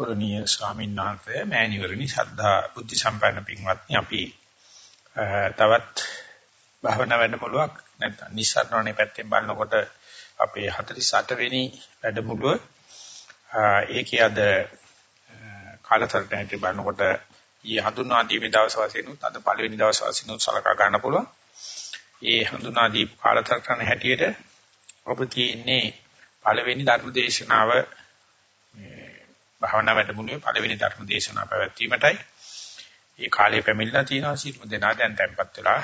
ගෞරවනීය ස්වාමීන් වහන්සේ මෑණිවරණි ශ්‍රද්ධා බුද්ධ සම්පන්න පින්වත්නි අපි තවත් භාවනා වැඩමුළුවක් නැත්නම් නිස්සාරණේ පැත්තෙන් බලනකොට අපේ 48 වෙනි වැඩමුළුව ඒකේ අද කාලතරණයට බලනකොට ඊ හඳුන්වා දීමේ දවස් වශයෙන් උත් අද පළවෙනි දවස් වශයෙන් උත් සලකා ගන්න පුළුවන්. ඒ හඳුන්වා දීප කාලතරණ හැටියට ඔබ තියෙන්නේ පළවෙනි ධර්ම දේශනාව භාවනා වැඩමුළුවේ පළවෙනි ධර්ම දේශනාව පැවැත්වීමටයි. ඒ කාලේ පැමිණලා තියෙනවා සිටු දෙනා දැන් tempත් වෙලා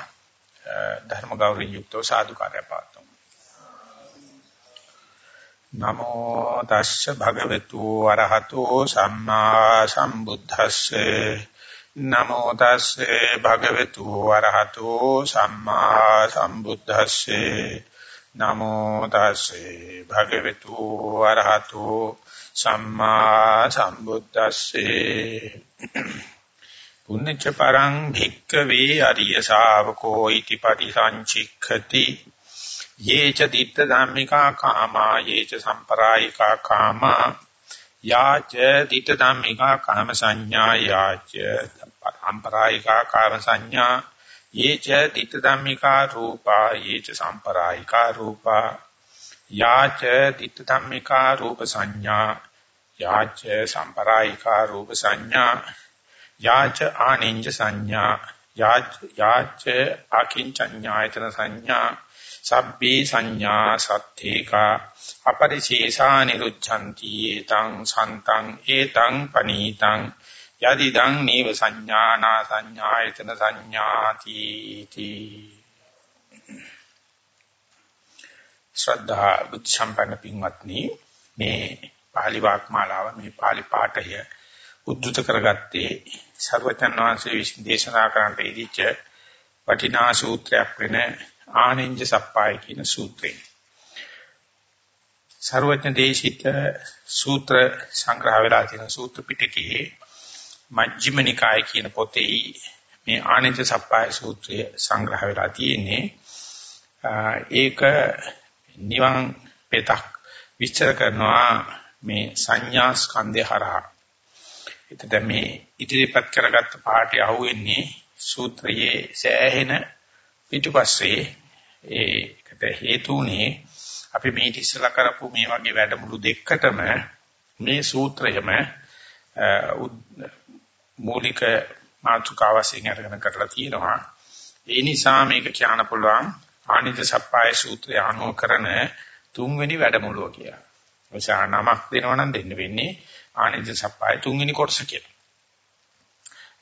ධර්ම ගෞරවයෙන් යුක්තව සාදුකාරය පාත්තුමු. නමෝ තස්ස භගවතු වරහතෝ සම්මා සම්බුද්දස්සේ නමෝ තස්සේ භගවතු වරහතෝ සම්මා සම්බුද්දස්සේ නමෝ තස්සේ භගවතු වරහතෝ සම්මා සම්බුද්දස්සේ. පුඤ්ඤච පරං භික්ඛවේ අරිය ශාවකෝ ඉති පරිසංචික්ඛති යේච ditta ධම්මිකා කාමා යේච සම්පරායිකා කාමා. යාච ditta ධම්මිකා කාම සංඥා යාච සම්පරායිකා කාම සංඥා. යේච ditta ධම්මිකා රූපා යේච සම්පරායිකා රූපා. යාච ditta ධම්මිකා රූප සංඥා. යාච සම්පරායිකා රූප සංඥා යාච ආනින්ජ සංඥා යාච යාච අකින්චඤ්ඤායතන සංඥා සබ්බේ සංඥා සත්‍තේකා අපරිශේෂා නිරුච්ඡanti ඒතං සන්තං ඒතං පනීතං යදිදං නීව සංඥානා සංඥායතන සංඥාති තී ශ්‍රද්ධා බුද්ධ සම්පන්න පින්වත්නි මේ පාලි වාක්මාලාව මේ පාලි පාඨය උද්දුත කරගත්තේ සර්වචන් වහන්සේ විසින් දේශනා කරන්නට ඉදිච්ච වටිනා සූත්‍රයක් වෙන ආනෙන්ජ සප්පාය කියන සූත්‍රය. සර්වඥ දේශිත සූත්‍ර සංග්‍රහ වෙලා තියෙන සූත්‍ර පිටකයේ මජ්ක්‍ධිම නිකාය කියන පොතේ මේ ආනෙන්ජ සප්පාය සූත්‍රය සංග්‍රහ වෙලා තියෙන්නේ. ඒක නිවන් පෙතක් විස්තර කරනවා මේ සංඥා ස්කන්ධය හරහා. එතද මේ ඉදිරිපත් කරගත්ත පාඩේ අහුවෙන්නේ සූත්‍රයේ සෑහෙන පිටුපස්සේ ඒකට හේතුුනේ අපි මේ ඉස්සලා කරපු මේ වගේ වැඩමුළු දෙකකටම මේ සූත්‍රයම මූලික මාතෘකාව වශයෙන් අරගෙන කරලා තියෙනවා. ඒ නිසා මේක කියන්න පුළුවන් ආනිත සප්පාය සූත්‍රය අනුව කරන තුන්වෙනි වැඩමුළුව කියලා. ඔසා නමක් දෙනවා නම් දෙන්න වෙන්නේ ආනිත සප්පාය තුන්වෙනි කොටස කියලා.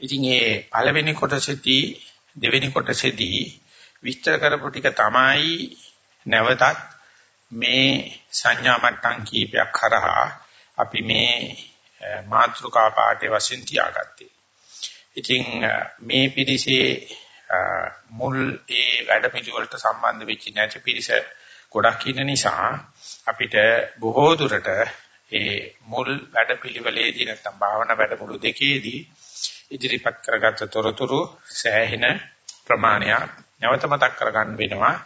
ඉතින් මේ පළවෙනි කොටසේදී දෙවෙනි කොටසේදී විස්තර කරපු ටික තමයි නැවතත් මේ සංඥා මට්ටම් කීපයක් කරහා අපි මේ මාත්‍රිකා පාඩේ වශයෙන් තියාගත්තේ. ඉතින් මේ පිළිසේ මුල් ඒ වැඩ පිළිවෙලට සම්බන්ධ වෙච්ච නැති පිළිස ගොඩක් ඉන්න නිසා අපිට බොහෝ දුරට ඒ මුල් වැඩ පිළිවෙලේදී නැත්නම් භාවනා වැඩමුළු දෙකේදී ඉදිරිපත් කරගත්ත තොරතුරු සෑහෙන ප්‍රමාණයක් නැවත මතක් කරගන්න වෙනවා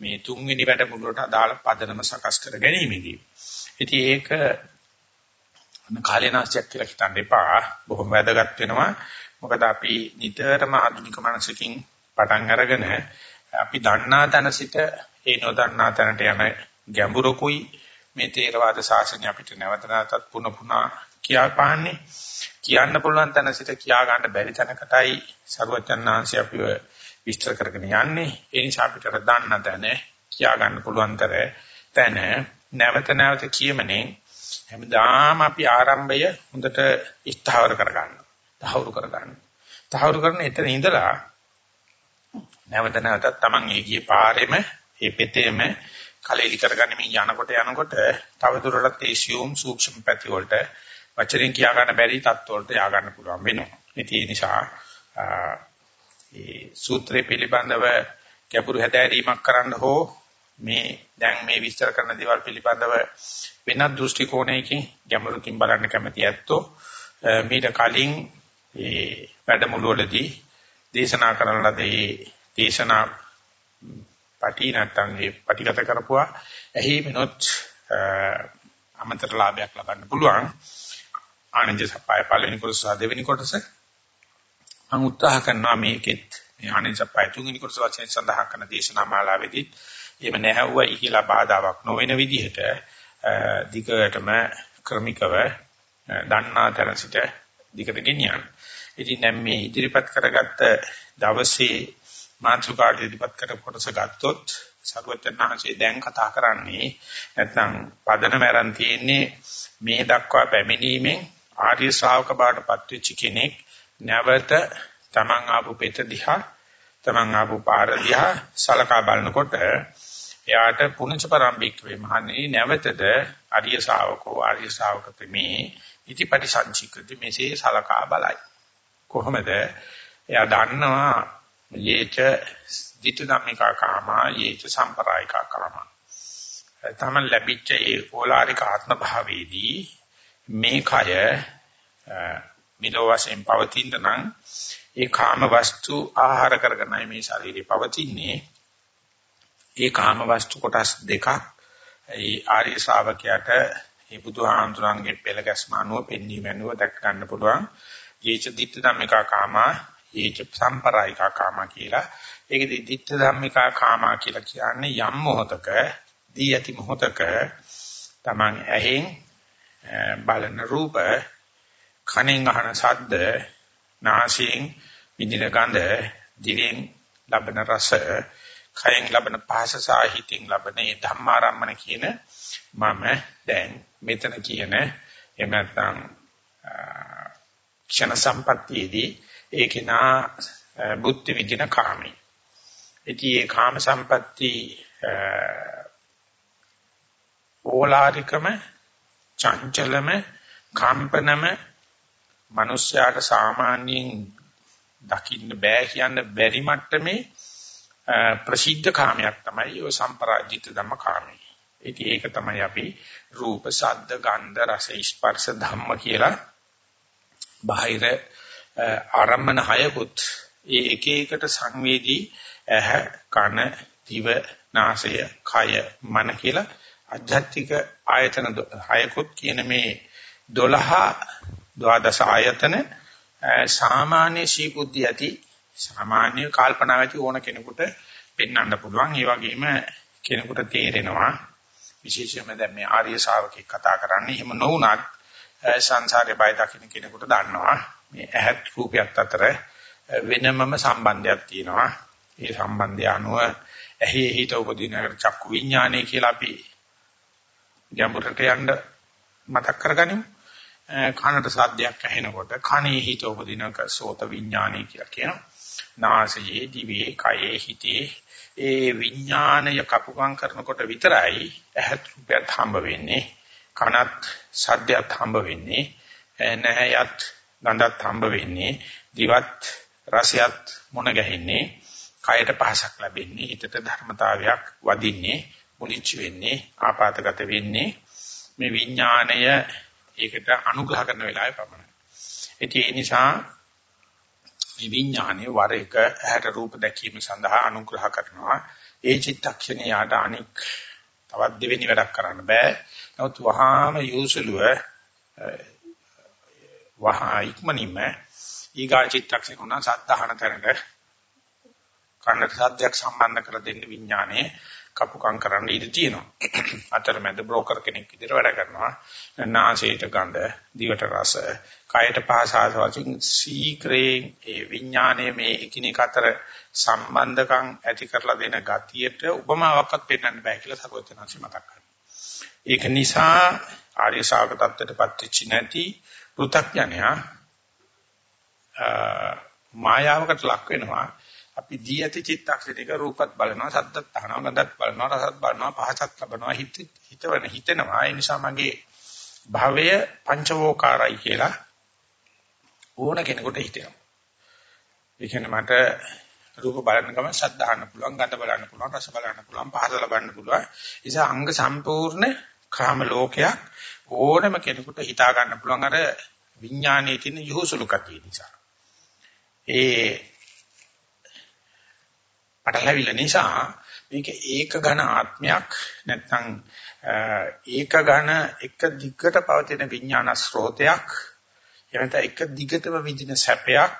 මේ තුන්වෙනි වැඩමුළුවට අදාළ පදනම සකස් කර ගැනීමේදී. ඉතින් ඒක කාලේනාස්තියක් කියලා හිතන්න එපා. බොහොම වැදගත් වෙනවා. මොකද අපි නිතරම ආධුනික මනසකින් පටන් අරගෙන අපි දන්නා තැන සිට ඒ නොදන්නා තැනට යන ගැඹුරකුයි මේ තේරවාද ශාසනය අපිට නැවත නැවතත් පුන පුනා කියා පාන්නේ කියන්න පුළුවන් තැන සිට කියා ගන්න බැරි තැනකටයි සරුවචන්නාංශය අපිව විස්තර කරගෙන යන්නේ ඒ නිසා අපිට දන්න තැන කියා ගන්න පුළුවන් තැන නැවත නැවත කියමනේ හැමදාම අපි ආරම්භය හොඳට ස්ථාවර කරගන්න. තහවුරු කරගන්න. තහවුරු කරන එතන ඉඳලා නැවත නැවතත් Taman ඒ ගියේ පාරෙම ඒ පෙතේම කලෙලි කරගනිමින් යනකොට යනකොට තවදුරටත් ඒ සියුම් සූක්ෂම පැති වලට වචනෙන් කියා ගන්න බැරි තත්ත්වවලට යා ගන්න පුළුවන් වෙනවා. ඉතින් ඒ නිසා ඒ සූත්‍රය පිළිබඳව ගැඹුරු හැදෑරීමක් කරන්න හෝ මේ දැන් මේ විස්තර කරන දේවල් පිළිබඳව වෙනත් දෘෂ්ටි කෝණයකින් ගැඹුරකින් බලන්න කැමති ඇත්තෝ මීට කලින් ඒ වැඩමුළු වලදී දේශනා කරන ලද ඒ දේශනා පටි නැත්තම් ඒ පටිගත කරපුවා. එහි වෙනොත් අමතර ලාභයක් ලබන්න පුළුවන්. ආනන්ද සප්පයි පළවෙනි කොටස සහ දෙවෙනි කොටස. මම උත්සාහ කරනවා මේකෙත් මේ ආනන්ද සප්පයි තුන්වෙනි කොටස වශයෙන් සඳහන් කරන දේශනා මාලාවේදී එහෙම නැහැවුවා ඉහිලා බාධාවක් නොවන විදිහට දිගටම ක්‍රමිකව දන්නා තැන සිට දිගට ගෙනියන්න. ඉතින් දැන් මේ ඉදිරිපත් කරගත්ත දවසේ මාතෘකාට ඉදිරිපත් කර කොටස ගත්තොත් සර්වඥාන්සේ දැන් කතා කරන්නේ නැත්නම් පදනම ආරන් තියෙන්නේ මේ දක්වා පැමිණීමෙන් ආර්ය ශ්‍රාවක බවට පත්වෙච්ච කෙනෙක් නැවත තමන් ආපු පෙත දිහා තමන් ආපු පාර දිහා සලකා බලනකොට එයාට පුණජ පරම්පික වේ මහන්නේ නැවතද ආර්ය ශ්‍රාවකෝ ආර්ය ශ්‍රාවක ප්‍රමේ ඉතිපටි සංචිකති මෙසේ සලකා බලයි. කොහොමද? එයා දන්නවා යේච ditthi dhammika kama යේච සම්පරායිකා කාමා. තමන් ලැබිච්ච ඒ ඕලාරික ආත්ම භාවයේදී මේ කය මිලෝ වශයෙන් පවතින නම් ඒ කාම වස්තු ආහාර කරගෙනයි මේ ශරීරය පවතින්නේ. ඒ කාම වස්තු කොටස් දෙකක් ඒ ආර්ය ශ්‍රාවකයාට මේ බුදුහාමුදුරන්ගේ පෙළ ගැස්ම අනුව පෙන්වීම අනුව දැක් ගන්න පුළුවන්. යේච ditta dhammika kama යේච සම්පරායිකා කාමා කියලා. ඒකෙදි ditta dhammika kama කියලා කියන්නේ යම් මොහතක දී ඇති මොහතක Taman ඇහෙන් බලන රූප කනෙන් අහන ශබ්ද නාසයෙන් විඳින ගඳ දිවෙන් ලබන රස කයෙන් ලබන පහස සාහිතින් ලබන ඒ ධම්මාරම්මන කියන මම දැන් මෙතන කියන එහෙම නැත්නම් ක්ෂණ සම්පත්තියේදී ඒකේ නා බුද්ධ විදින කාමී. ඉතින් ඒ කාම සම්පatti ඕලාරිකම චංචලම කම්පනම මිනිස්යාට සාමාන්‍යයෙන් දකින්න බෑ කියන්න බැරි මට්ටමේ ප්‍රසිද්ධ කාමයක් තමයි ඔය සම්පරාජිත ධම්ම කාමය. ඉතින් ඒක තමයි අපි රූප, ශබ්ද, ගන්ධ, රස, ස්පර්ශ ධම්ම කියලා බාහිර ආරම්මන හයකුත් ඒ එක එකට සංවේදී ඇහ, කන, දිව, නාසය, කය, මන කියලා අධ්‍යාත්මික ආයතන හයකුත් කියන මේ 12 ද්වාදස ආයතන සාමාන්‍ය ශීබුද්ධි ඇති සාමාන්‍ය කල්පනා ඇති ඕන කෙනෙකුට පෙන්වන්න පුළුවන්. ඒ වගේම කෙනෙකුට තේරෙනවා විශේෂයෙන්ම දැන් මේ ආර්ය ශාවකෙක් කතා කරන්නේ එහෙම නොවුනත් සංසාරේ බය දකින්න කෙනෙකුට දන්නවා මේ ඇහත් රූපයත් අතර වෙනමම සම්බන්ධයක් තියෙනවා. ඒ සම්බන්ධය අනුව ඇහි හිත උපදින චක්කු විඥානය කියලා අපි ගැඹුරට යන්න මතක් කරගනිමු. කනට සද්දයක් ඇහෙනකොට කනේ හිත උපදිනක සෝත විඥානය කියලා කියනවා. නාසයේ දිවේ කයේ හිතේ ඒ විඥානය කපුකම් කරනකොට විතරයි ඇහත් රූපයත් හම්බ වෙන්නේ. කනත් සද්දයක් හම්බ වෙන්නේ. නැහැයත් ගඳත් හම්බ වෙන්නේ. දිවත් රසයත් මොන ගැහින්නේ. කයට පහසක් ලැබෙන්නේ. හිතට ධර්මතාවයක් වදින්නේ. මුලිච්ච වෙන්නේ. ආපాతගත වෙන්නේ. මේ විඥාණය ඒකට අනුග්‍රහ කරන වෙලාවේ පමණයි. ඒ නිසා මේ විඥානයේ වර එක ඇහැට රූප දැකීම සඳහා අනුග්‍රහ කරනවා. ඒ චිත්තක්ෂණේ යාට අනික් තවත් දෙවෙනි වැඩක් කරන්න බෑ. නමුත් වහාම යොසලුව වහා ඉක්මනින්ම ඊගා චිත්තක්ෂණ උනා සද්ධාහන තරඟ කන්නට සද්දයක් සම්බන්ධ කර දෙන්න විඥානයේ කපුකම් කරන්න ඉඩ තියෙනවා. අතරමැද බ්‍රෝකර් කෙනෙක් විදිහට වැඩ කරනවා. නාසයට ගඳ, දිවට රස, කයට පහස ආසවකින් සීක්‍රේ ඒ විඥානයේ මේ එකිනෙක අතර සම්බන්ධකම් ඇති කරලා දෙන ගතියට උපමාවක්වත් පෙන්වන්න බෑ කියලා සරුවචනාංශ මතක් කරනවා. ඒක නිසා ආර්ය ශාවක தත්ත්වයටපත් වෙච්ච නැති පෘථග්ජනයා මායාවකට ලක් වෙනවා. අපි දී ඇති චිත්තක්ෂණික රූපත් බලනවා, සද්දත් අහනවා, ගඳත් බලනවා, රසත් බලනවා, පහසත් ලබනවා, හිත හිතවන හිතෙනවා. ඒ නිසා මගේ භවය පංචවෝකාරයි කියලා ඕන කෙනෙකුට හිතෙනවා. ඒ කියන්නේ මට රූප බලන්න ගමන් ශබ්ද අහන්න පුළුවන්, ගඳ බලන්න පුළුවන්, රස බලන්න පුළුවන්, පහස ලබන්න පුළුවන්. ඒ නිසා අංග සම්පූර්ණ කාම ලෝකයක් ඕනම කෙනෙකුට හිතා ගන්න පුළුවන් අර විඥානයේ තියෙන යොහුසුලු කතිය නිසා. ඒ පටලැවිල්ල නිසා මේක ඒක ඝන ආත්මයක් නැත්නම් ඒක ඝන එක දිගට පවතින විඥාන ස්රෝතයක් එහෙනම් එක දිගටම විඳින සැපයක්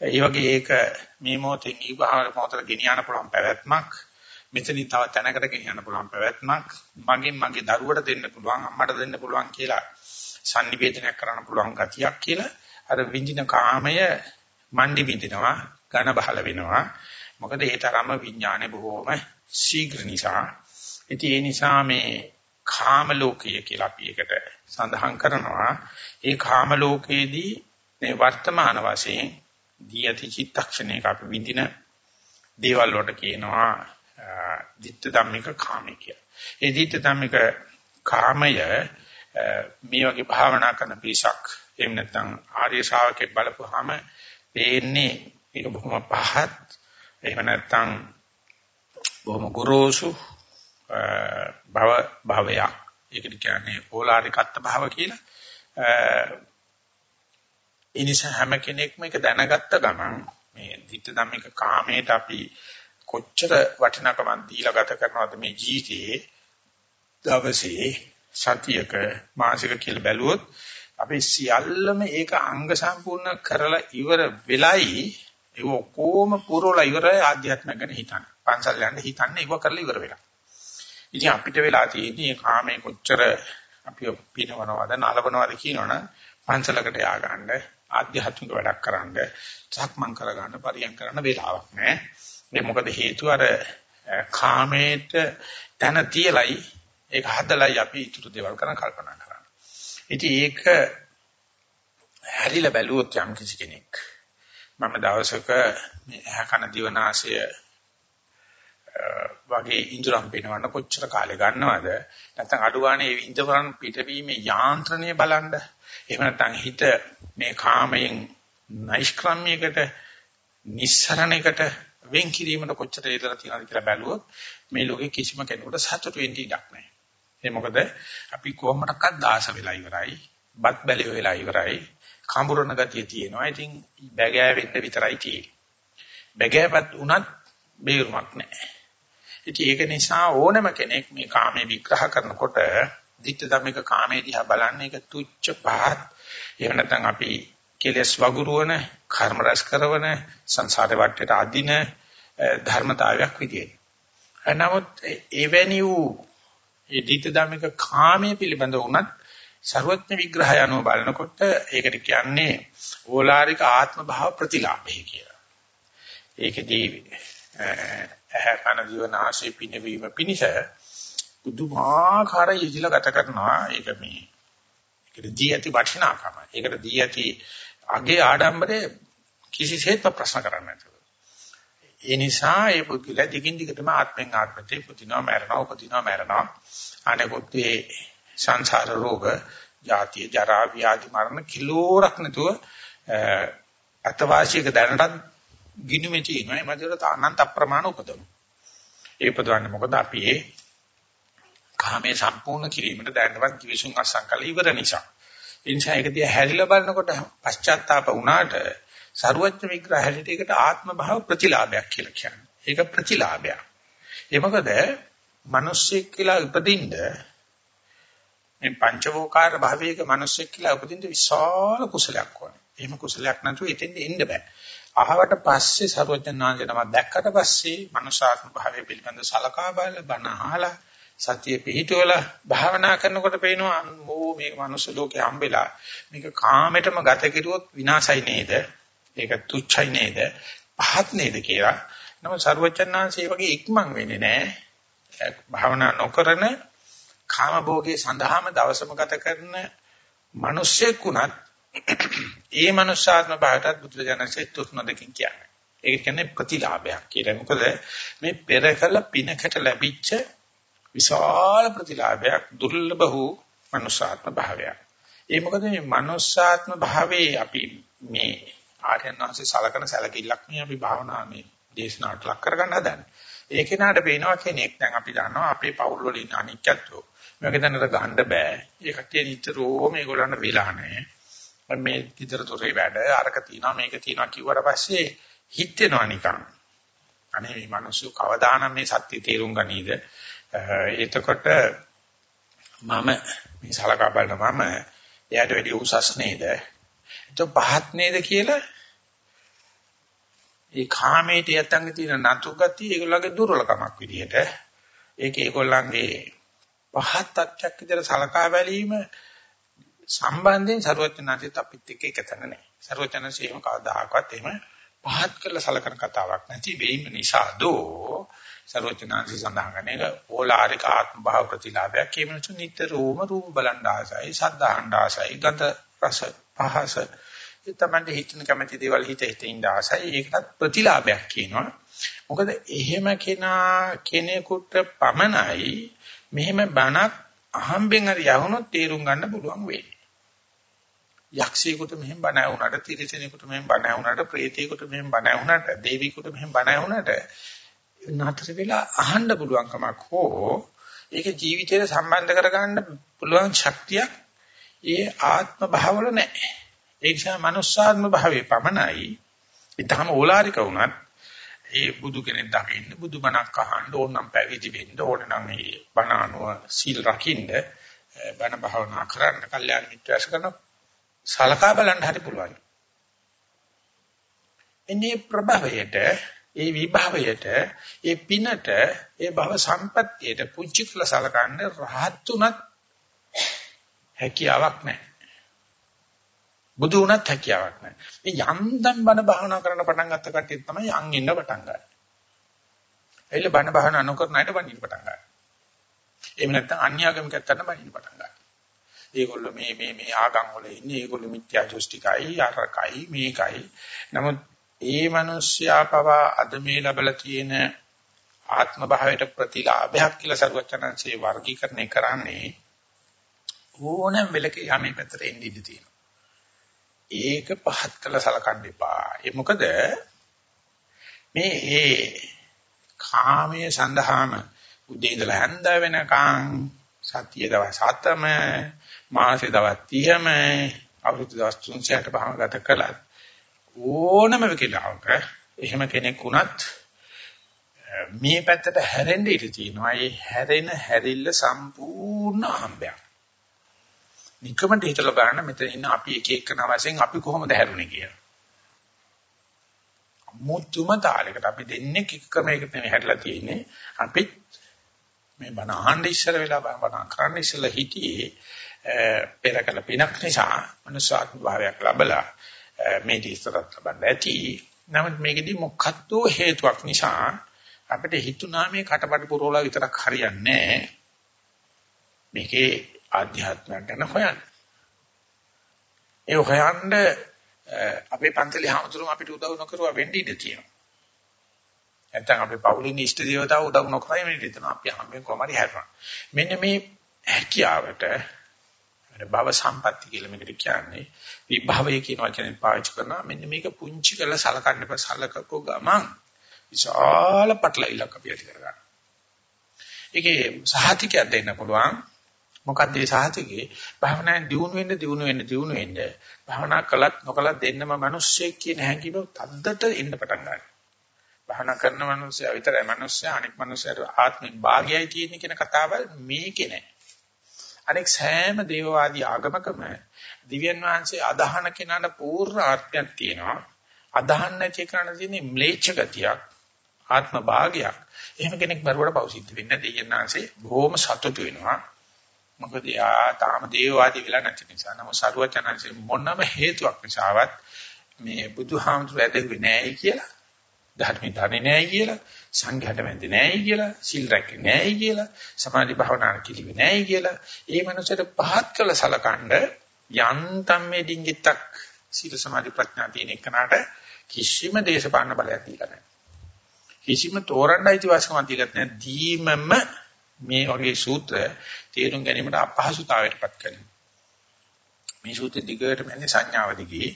ඒ වගේ ඒක මේ මොහොතේ ඊවහාර මොහොතට ගෙනියන්න පුළුවන් පැවැත්මක් මෙතනින් තව තැනකට ගෙනියන්න පුළුවන් පැවැත්මක්. මගෙන් මගේ දරුවට දෙන්න පුළුවන් අම්මට දෙන්න පුළුවන් කියලා sannivedanayak කරන්න පුළුවන් ගතියක් කියලා අර විඳින කාමය මණ්ඩි විඳිනවා ඝන බහල වෙනවා. මොකද ඒ තරම විඥානේ බොහෝම ශීඝ්‍ර නිසා. ඉතින් ඒ නිසා මේ කාම ලෝකය කියලා අපි එකට සඳහන් කරනවා. ඒ කාම ලෝකයේදී මේ වර්තමාන වශයෙන් දී ඇති චිත්තක්ෂණයක අපි විඳින දේවල් වලට කියනවා ditta dhammika කාමය කියලා. ඒ ditta dhammika කාමය මේ වගේ භාවනා කරන පිරිසක් එහෙම නැත්නම් ආර්ය ශ්‍රාවකෙක් බලපුවාම පේන්නේ ඒක බොහොම පහත් එහෙම නැත්නම් බොහොම ගොරෝසු භව භවයක් ඒකට කියන්නේ ඕලාරිකත්ත භාව කියලා ඒ නිසා හැම කෙනෙක්ම ඒක දැනගත්ත ගමන් මේ ධිට ධම්මික කාමයට අපි කොච්චර වටිනකමක් දීලා ගත කරනවද මේ ජීවිතේ දවසේ සතියක මාසික කියලා බැලුවොත් අපි සියල්ලම ඒක අංග සම්පූර්ණ කරලා ඉවර වෙලයි ඒක ඔක්කොම පුරවලා ඉවරයි ආධ්‍යාත්ම ගැන හිතන්න. පන්සල් යන්න හිතන්නේ ඉව කරලා ඉවර වෙලා. ඉතින් අපිට වෙලා තියෙන්නේ කාමයේ කොච්චර අපි පිනවනවද නලවනවද කියනවනම් පන්සලකට ය아가න්න ආධ්‍යාත්මික වැඩක් කරන්න සක්මන් කරගන්න පරියන් කරන්න වෙලාවක් නැහැ. මේ මොකද හේතුව? අර කාමයට තන තියලයි ඒක හදලයි අපි ඊටු දේවල් කරන කල්පනා කරන්නේ. ඉතින් ඒක හැරිලා බැලුවොත් යම් කිසි කෙනෙක් මම දවසක මේ ඇහ කන දිවනාසය වගේ ඉන්ද්‍රම් පේනවන්න කොච්චර කාලේ ගන්නවද? නැත්නම් අඩු ගානේ මේ ඉන්ද්‍රයන් පිටවීමේ යාන්ත්‍රණය බලන්න. එහෙම නැත්නම් හිත මේ කාමයෙන් නෛෂ්ක්‍රම්‍යයකට නිස්සරණයකට වෙන් කිරීමට කොච්චර ඉදලා තියෙනවද කියලා බැලුවොත් මේ ලෝකේ කිසිම කෙනෙකුට සතුට වෙන්න ඉඩක් නැහැ ඒ මොකද අපි කොහොමඩක්වත් දාස වෙලා ඉවරයි. බත් බැලිය වෙලා ඉවරයි. කඹරන ගතිය තියෙනවා. ඉතින් බැගෑ වෙන්න විතරයි තියෙන්නේ. බැගෑපත් උනත් බේරුමක් නැහැ. ඉතින් ඒක නිසා ඕනම කෙනෙක් මේ කාමයේ විග්‍රහ කරනකොට ධිට්ඨ ධම්මික කාමයේ දිහා බලන්නේ ඒක තුච්ච පහත්. එහෙම නැත්නම් අපි කෙලස් වගුරුවන, කර්ම රැස් කරන, සංසාරේ වටේට අදින ධර්මතාවයක් විදියට. නමුත් එවැනි වූ ඒ ධිත ධම්මික කාමයේ පිළිබඳ වුණත් ਸਰවඥ විග්‍රහය අනුව බලනකොට ඒකට කියන්නේ ඕලාරික ආත්ම භාව ප්‍රතිලාභය කියලා. ඒකදී ඇහැ කන ජීවන ආශේ පිනවීම පිනිස බුදුමාකාර යෙදිලා ගත කරනවා. ඒක මේ ඒකට දී ඇති වටිනාකම. ඒකට දී ඇති අගේ ආඩම්බරේ කිසිසේත් ප්‍රශ්න කරන්නේ නැතුව. ඒ නිසා ඒ පුද්ගලයා දිගින් දිගටම ආත්මෙන් ආත්මට පුතිනවා මරනවා උපදිනවා මරනවා අනෙකුත් මේ සංසාර රෝග, ජාතිය, ජරා, ව්‍යාධි, මරණ කිලෝරක් නැතුව අතවාසියක දැනටත් ගිනුමේ තියෙනවා. ඒ මැදට අනන්ත අප්‍රමාණ උපදවනවා. ඒ උපදවන්නේ මොකද අපි ඒ කාමයේ සම්පූර්ණ කිරීමට දැනවත් කිවිසුන් අසංකල ඉවර නිසා. ඒ නිසා ඒක දිහා හැරිලා බලනකොට පශ්චාත්තාප වුණාට ਸਰුවච්ච විග්‍රහ හැටියට ඒකට ආත්ම භාව ප්‍රතිලාභයක් කියලා කියන්නේ. ඒක ප්‍රතිලාභයක්. ඒ මොකද මිනිස්සෙක් කියලා උපදින්න මේ පංචවෝකාර භාවයක මිනිස්සෙක් කියලා උපදින්න විශාල කුසලයක් ඕනේ. එහෙම කුසලයක් නැතුව එතෙන්ද එන්න බෑ. අහවට පස්සේ සර්වඥාන්සේ නම දැක්කට පස්සේ මනුෂ්‍යාත්ම භාවය පිළිබඳ සලකා බලලා බණ අහලා සතිය පිහිටවලා භාවනා කරනකොට පේනවා ඕ මේක මනුස්ස ලෝකේ හම්බෙලා මේක කාමයටම ගත කිරුවොත් විනාශයි නේද? ඒක තුච්චයි නේද? පහත් නේද කියලා. නමුත් සර්වඥාන්සේ වගේ ඉක්මන් වෙන්නේ නැහැ. භාවනා නොකරන කාම භෝගයේ සඳහාම දවසම ගත කරන මිනිස්සෙක් උනත් ඒ මනුෂ්‍යාත්ම භාවයටත් බුදුරජාණන්සේ තුස්නදකින් කියන්නේ. ඒක කියන්නේ ප්‍රතිලාභයක් කියලා. මොකද මේ පෙර කළ පිනකට ලැබිච්ච විශාල ප්‍රතිලාභයක් දුර්ලභ වූ මනුෂ්‍යාත්ම භාවයක්. ඒ මොකද මේ මනුෂ්‍යාත්ම භාවයේ අපි මේ ආර්යයන් වහන්සේ සලකන සැලකිල්ලක් නේ අපි භාවනා මේ දේශනාවට ලක් කරගන්න හදන්නේ. ඒ කෙනාට පේනවා කෙනෙක් දැන් අපි දන්නවා අපේ පවුල් වල ඉන්න අනික්කත්වෝ. මේක දැනට ගන්න බෑ. ඒ කට්ටිය නිතරම මේගොල්ලන්ට වෙලා නැහැ. මේ විතර තොරේ වැඩ අරක තියනවා මේක තියනවා කිව්වට පස්සේ හිතෙනවා නිකන්. අනේ මේ මිනිස්සු කවදානම් මේ සත්‍ය තේරුම් ගනීද? එතකොට මම මේ සලකා බලන මම එයාට වැඩි උසස් නේද? එතකොට පහත් නේද කියලා ඒ කාමයේ තියතංග තියෙන නතු ගතිය ඒගොල්ලන්ගේ දුර්වලකමක් විදිහට ඒක ඒගොල්ලන්ගේ පහත් තත්ත්වයක් විදිහට සලකා බැලීම සම්බන්ධයෙන් ਸਰවඥාන්තිත් අපිත් එක්ක එකතන නැහැ. ਸਰවඥාන්සේ එහෙම කවදාකවත් එහෙම පහත් කරලා සලකන කතාවක් නැති වෙීම නිසා දෝ ਸਰවඥාන්සේ සඳහන් කරන එක ඕලාරික ආත්ම භාව ප්‍රතිලාභයක් කියමනසු නිතරම රූප බලන් ආසයි, සද්ධාහන් ආසයි, ගත රස පහස ඒ තමයි හිතන කැමැති දේවල් හිත හිත ඉඳ ආසයි ඒකටත් ප්‍රතිලාභයක් කියනවා. මොකද එහෙම කෙනා කෙනෙකුට පමණයි මෙහෙම බණක් අහම්බෙන් හරි යහුනොත් තේරුම් ගන්න පුළුවන් වෙන්නේ. යක්ෂයෙකුට මෙහෙම බණ ඇහුණාට, තිරිසනෙකුට මෙහෙම බණ ඇහුණාට, ප්‍රේතයෙකුට මෙහෙම බණ ඇහුණාට, දේවියෙකුට මෙහෙම බණ ඇහුණාට නතර වෙලා අහන්න පුළුවන් කමක් හෝ ඒක ජීවිතයට සම්බන්ධ කරගන්න පුළුවන් ශක්තියක් ඒ ආත්ම භාවවල නැහැ. ඒ නිසා manussාත්ම භාවයේ පමණයි. ඊටම ඕලාරික වුණත් ඒ බුදු කෙනෙක් දකින්න බුදු බණක් අහන්න ඕන නම් පැවිදි වෙන්න ඕන නම් මේ බණ අනුව සීල් රකින්න බණ භාවනා කරන්න කල්යාණ මිත්‍රාශ කරන සලකා බලන්න හරි පුළුවන්. එන්නේ ප්‍රභවයට ඒ විභවයට ඒ පිනට ඒ භව සම්පත්තියට පුංචි කළ සලකන්න රහත් උනත් හැකියාවක් නැහැ. බුදු වුණත් හැකියාවක් නැහැ. මේ යන්තම් බණ භාවනා කරන්න පටන් ගත්ත කට්ටිය තමයි යන් ඉන්න පටන් ගන්නේ. එයිල බණ භාවනා නොකරන අයට බණින්න පටන් ගන්නවා. එහෙම නැත්නම් අන්‍යාගමිකයන්ට බණින්න පටන් ගන්නවා. ඒගොල්ලෝ මේ මේ මේ ආගම් වල ඉන්නේ ඒගොල්ලෝ මිත්‍යා දෘෂ්ටිකයි අරකයි මේකයි. නමුත් ඒ මිනිස්යා පවා අද මේ ලැබලා තියෙන ආත්ම භාවයට ප්‍රතිලාභයක් කියලා සරුවචනන්සේ වර්ගීකරණය කරන්නේ ඕනම වෙලක යමේ පැත්තට එන්න ඉඩ තියෙනවා. ඒක පහත් කළ සලකන්න එපා. ඒ මොකද මේ ඒ කාමයේ සඳහාම උදේ ඉඳලා හැන්ද වෙනකන් සතිය දවස් 7ම මාසේ දවස් 30ම අවුරුදු දවස් 360 පහම ගත කළා. ඕනම වෙලාවක එහෙම කෙනෙක් වුණත් මේ පැත්තට හැරෙන්න ඉඩ තියෙනවා. ඒ හැරෙන හැරිල්ල සම්පූර්ණ අහඹයක්. නිකමට හිතලා බලන්න මෙතන ඉන්න අපි එක එකන වශයෙන් අපි කොහොමද හැරුණේ කියලා. මුතුම තාලයකට අපි දෙන්නේ කික් ක්‍රමයකට නෙමෙයි හැදලා තියෙන්නේ. අපි මේ බණ අහන්න ඉස්සර වෙලා බණ කරන්න ඉස්සලා හිටියේ පෙරකල පිනක් නිසා මනුෂ්‍යාත්ම භාවයක් ලැබලා මේ ඉස්සරත් ලබන්න ඇති. නමුත් මේකෙදි මොකක්ද හේතුවක් නිසා අපිට හිතුණා මේ කටපට පුරවලා විතරක් හරියන්නේ නැහැ. මේකේ ආධ්‍යාත්මයක් ගැන හොයන්න. ඒ හොයන්න අපේ පන්සලේ හැමතුරුම අපිට උදව් නොකරුවා වෙන්න ඉඩ තියෙනවා. නැත්තම් අපේ පවුලින් ඉෂ්ට දේවතාව උදව් නොකරයි මේ දෙතන අපි හැමෙන් කොහමරි හැරෙනවා. මෙන්න මේ හැකියාවට භව සම්පatti කියලා මේකට කියන්නේ විභවය කියන වචනේ පාවිච්චි කරනවා. මෙන්න මේක පුංචි කරලා සලකන්න එපා. සලකකෝ ගමන් විශාල පටලවිලක් අපි ඇති කරගන්නවා. ඒකේ සහතිකයක් දෙන්න පුළුවන්. මොකක්ද ඒ සාහිතිකේ භාවනාවෙන් දියුණු වෙන්න දියුණු වෙන්න දියුණු වෙන්න භාවනා කළත් නොකළත් දෙන්නම මිනිස්සෙක් කියන හැඟීම තද්දට එන්න පටන් ගන්නවා. භාවනා කරන මිනිස්සයා විතරයි මිනිස්සයා අනෙක් මිනිස්සයාට ආත්මෙන් භාගයයි තියෙන කියන කතාව මේකේ නෑ. අනෙක් සෑම දේවවාදී ආගමකම දිව්‍යන් වහන්සේ අදහන කෙනාට පූර්ණ අර්ථයක් තියෙනවා. අදහන්න නැති කෙනාට තියෙන ම්ලේච්ඡ ගතියක් ආත්ම භාගයක්. එහෙම කෙනෙක් බරුවට පෞසිද්ධ වෙන්නේ දෙයයන් වහන්සේ බොහොම සතුටු වෙනවා. මොකද යා තාම දේවවාදී වෙලා නැති නිසා. නමුත් සරුවචනන්සේ මොනම හේතුවක් නිසාවත් මේ බුදුහාමුදුර ඇදෙන්නේ නැහැ කියලා. ධර්මයේ ධර්මේ නැහැ කියලා. සංඝයට වැඳේ නැහැ කියලා. සිල් රැකේ නැහැ කියලා. සමාධි භාවනා කිලිවේ නැහැ කියලා. ඒ මනසට පහත් කළ සලකඬ යන්තම් මේ ඩිංගිත්තක් සීල සමාධි ප්‍රඥා තියෙන එකනට කිසිම දේශපාලන බලයක් දීලා නැහැ. කිසිම තෝරන්න අයිතිවාසිකමක් දීලා නැහැ. දීමම මේ වගේ සූත්‍ර තේරුම් ගැනීමට අපහසුතාවයටපත් කරනවා. මේ සූත්‍ර දිගට මන්නේ සංඥාව දිගේ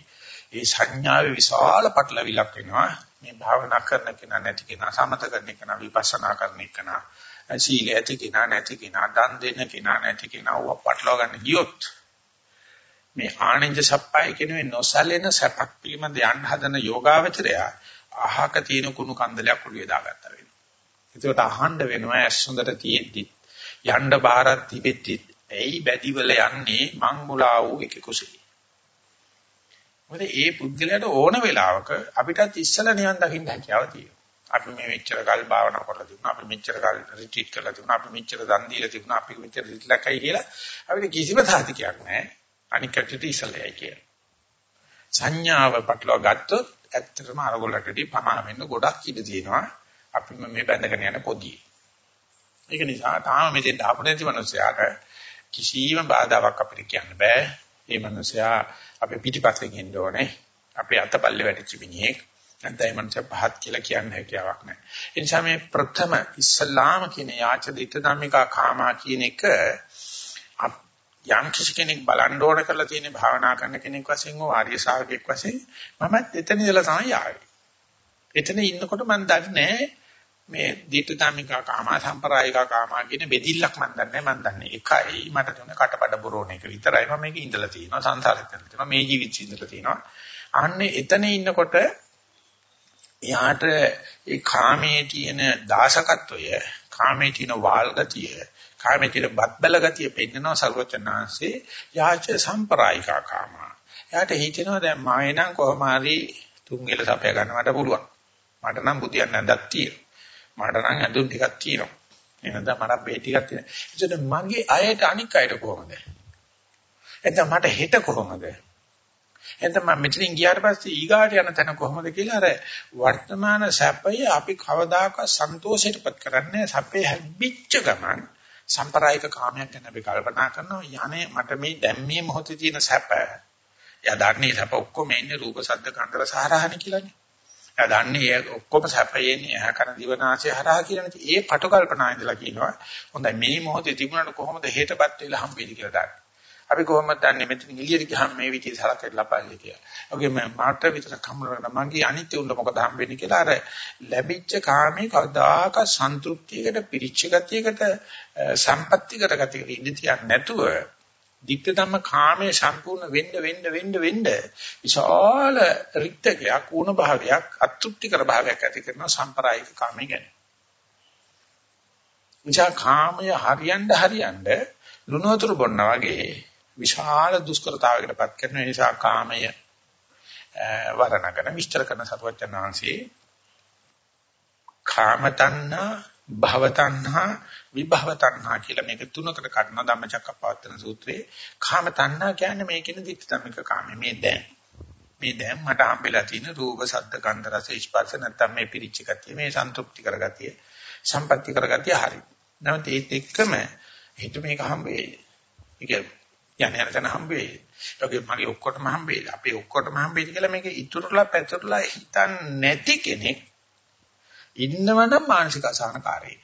ඒ සංඥාවේ විශාල පටලවිලක් වෙනවා. මේ භාවනා කරන කෙනා නැති කෙනා සමත කරන කෙනා විපස්සනා කරන කෙනා සීල ඇති කෙනා නැති කෙනා දන් දෙන කෙනා නැති කෙනා ව පටලවා ගන්න ගියොත් මේ ආනන්ද සප්පයි කියනේ නොසලෙන සපක් පිළිබඳ යන්න හදන යෝගාවචරය අහක තියෙන කුණු කන්දලයක් ඔළුවේ දාගත්තා වෙනවා. ඒකට අහන්න වෙනවා ඇස් හොඳට තියෙද්දි යන්න බාරක් තිබෙද්දි ඇයි බැදිවල යන්නේ මං මුලා වූ එක කුසී. මොකද ඒ පුද්ගලයාට ඕන වෙලාවක අපිටත් ඉස්සලා නිවන් දකින්න හැකියාව තියෙනවා. අපි මේ මෙච්චර කල් භාවනා කරලා තිබුණා. අපි මෙච්චර කල් රිට්‍රීට් කරලා තිබුණා. අපි මෙච්චර දන් දීලා තිබුණා. අපි මෙච්චර රිට්ලකයි කියලා අපිට කිසිම සාධකයක් නැහැ. අනික් කටට ඉස්සලයි කියලා. සංඥාව පටලවා ගත්තොත් ඇත්තටම අරගොල්ලටදී පමා වෙන්න ගොඩක් ඉඩ තියෙනවා. අපි මේ බැඳගෙන යන පොදියේ. ඒක නිසා තාම මෙතෙන් ආපු නැති මනුස්සයාට කිසිම බාධාවක් අපිට කියන්න බෑ. මේ මනුස්සයා අපේ පිටිපස්සෙන් ඉන්න ඕනේ. අපේ අතපල්ලේ වැටිච්ච මිනිහෙක්. නැත්නම් මනස පහත් කියලා කියන්න හැකියාවක් නැහැ. ඒ නිසා මේ ප්‍රථම ඉස්ලාම කියන යාච දිට ධම්මිකා කාමා කියන එක යම් කිසි කෙනෙක් බලන්න ඕන කරලා තියෙන භාවනා කරන කෙනෙක් වශයෙන් හෝ ආර්ය ශාවකෙක් වශයෙන් මමත් එතන ඉඳලා තමයි ආවේ. එතන ඉන්නකොට මම දන්නේ මේ දිට ධම්මිකා කාමා සම්ප්‍රායිකා කාමා කියන බෙදිල්ලක් මම දන්නේ මම දන්නේ එකයි මට තුන කටපඩ බොරෝණ එක විතරයි මම මේක ඉඳලා තියෙනවා සංසාරෙත් ඉඳලා මේ ජීවිතේ ඉඳලා තියෙනවා. අන්නේ එතන ඉන්නකොට එයාට ඒ කාමයේ තියෙන දාසකත්වය, කාමයේ තියෙන වාල් ගතිය, කාමයේ තියෙන බත්බල ගතිය පෙන්නනවා සර්වචනාංශේ යාච සම්ප්‍රායිකා කාමා. එයාට හිතෙනවා දැන් මායනම් කොහොම හරි තුන්ගෙල සපය ගන්නවට පුළුවන්. මට නම් බුතියක් නැද්දක් තියෙනවා. මට නම් ඇඳුම් ටිකක් තියෙනවා. එහෙනම් මට බේ ටිකක් තියෙනවා. ඒකට මගේ අයට අනික් අයට කොහොමද? එතන මට හෙට කොහොමද? එතන මම මෙතනින් ගියාට පස්සේ ඊගාට යන තැන කොහොමද කියලා අර වර්තමාන සැපය අපි කවදාකවත් සන්තෝෂයටපත් කරන්නේ සැපේ හැබිච්ච ගමන් සම්ප්‍රායික කාමයක් ගැන අපි කල්පනා කරනවා යන්නේ මට මේ දැන් මේ මොහොතේ තියෙන සැප. එයා දන්නේ සැප ඔක්කොම ඉන්නේ රූප ශබ්ද ගන්ධ රස හරහානේ කියලානේ. එයා දන්නේ ඔක්කොම සැපයේනේ එහා කරන දිවනාශය හරහා කියලානේ. ඒ කටු කල්පනා ඉඳලා කියනවා. හොඳයි මේ මොහොතේ තිබුණාට කොහොමද හෙටපත් වෙලා හම්බෙන්නේ කියලා දන්නේ. අපි කොහොමද දන්නේ මෙතන එළියට ගියාම මේ විදිහට සලකලා ලබන්නේ කියලා. ඔගේ මම මාත්‍ර විතරක් හම්බුනට මගේ අනිත්‍ය උන්න මොකද හම්බෙන්නේ කියලා අර ලැබිච්ච කාමේ කවදාක සන්තුෂ්ටියකට පිරිච්ච ගතියකට සම්පත්‍තිකර ගතියකට ඉඳ තියන්නේ නැතුව ධිට්ඨ ධම්ම කාමයේ සම්පූර්ණ වෙන්න වෙන්න වෙන්න වෙන්න විශාල රික්තකයක් ඌණ භාවයක් අතෘප්තිකර භාවයක් ඇති කරන සම්ප්‍රායික කාමයේ ගැන. විචා කාමය හරියන්න හරියන්න ලුණු වතුර බොන්නා වගේ විශාල දුෂ්කරතාවයකටපත් කරන නිසා කාමය වරණගෙන විස්තර කරන සරුවචනාංශේ කාම තණ්හා භව තණ්හා විභව තණ්හා කියලා මේක තුනකට කඩන ධම්මචක්කප්පවත්තන සූත්‍රයේ කාම තණ්හා කියන්නේ මේකෙන දිට්ඨමික කාමය මේ දැන් මේ දැන් මට හම්බෙලා තියෙන රූප ශබ්ද ගන්ධ රස ස්පර්ශ නැත්තම් මේ පිරිච්ච ගතිය මේ සන්තුෂ්ටි කරගතිය සම්පත්‍ති කරගතිය හරි. නැවත ඒත් එක්කම හිත මේක හම්බ වෙයි. ඒක යන්නේ යන තැන හම්බ වෙයි. ඒකේ මගේ ඔක්කොටම හම්බ වෙයි. අපේ ඔක්කොටම හම්බ වෙයි කියලා මේක ඉතුරුලා පැතුරුලා හිතන් නැති කෙනෙක් ඉන්නවනම් මානසික අසහනකාරී.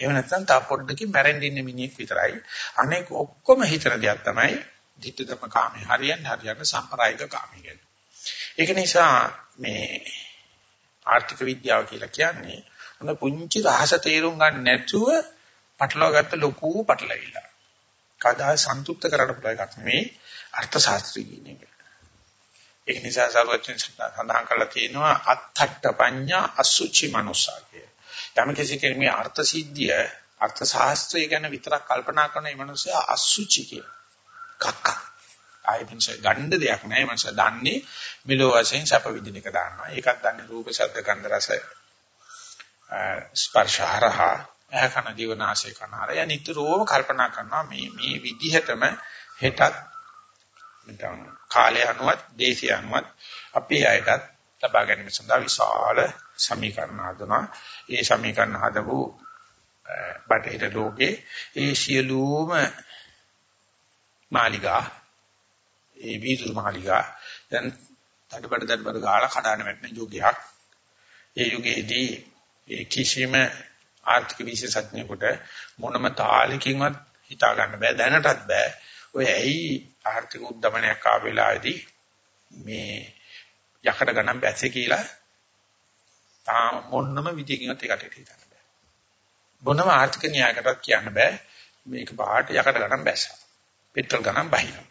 එහෙම නැත්නම් තා පොඩ්ඩකින් මැරෙන්න ඉන්න මිනිහෙක් විතරයි. අනෙක් ඔක්කොම හිතන දෙයක් තමයි ධිට්ඨතම කාමේ හරියන්නේ හරියට සම්ප්‍රායික කාමේ කියන්නේ. ඒක නිසා මේ ආර්ථික විද්‍යාව කියලා කියන්නේ මොන පුංචි රහස තේරුම් ගන්න නැතුව පටලවා ගත්ත ලොකු පටලවිල්ල. කදා සන්තුෂ්ත කරන්න පුළුවන් එකක් නෙමෙයි අර්ථ ශාස්ත්‍රය කියන එක. ඒක නිසා සර්වඥ සඳහන් කරලා තියෙනවා අත්ථට්ඨ පඤ්ඤා අසුචි මනුසාකය. යම් කිසි කෙනෙක් මේ අර්ථ සිද්ධිය අර්ථ ශාස්ත්‍රය ගැන විතරක් කල්පනා කරන මේ මනුස්සයා අසුචි කියන කක්ක. ආයෙත් ගණ්ඩ දෙයක් නෑ මනස දන්නේ මෙලෝ වශයෙන් සැප විඳින එක දාන්නවා. ඒකත් දන්නේ රූප ශබ්ද ගන්ධ රස ස්පර්ශ හරහා ඇහ කන දිව නාසය කන අර ය නිතරම කල්පනා කරනවා මේ මේ විදිහටම හෙටත් නැත්නම් කාලය අනුවත් දේශය අනුවත් අපේ අයටත් ලබා ගැනීම සඳහා විශාල සමීකරණ හදනවා. ඒ සමීකරණ හදපු බටහිර ලෝකේ ඒ සියලුම මාලිගා ඒ වීදුරු මාලිගා දැන් තඩබඩ තඩබඩ ගාලා කඩාන වැටෙන යුගයක්. ඒ යුගයේදී ඒ කිසිම ආර්ථික විශේෂඥයෙකුට මොනම තාලකින්වත් හිතා ගන්න බෑ දැනටත් බෑ. ඔය ඇයි ආර්ථික උද්දමනයක් ආව වෙලාවේදී මේ යකඩ ගණන් බැස්සේ කියලා තාම මොනම විදියකින්වත් ඒකට හිතන්න බෑ. මොනම ආර්ථික න්‍යායකටවත් කියන්න බෑ මේක පාට යකඩ ගණන් බැස්සා. පෙට්‍රල් ගණන් බහිනවා.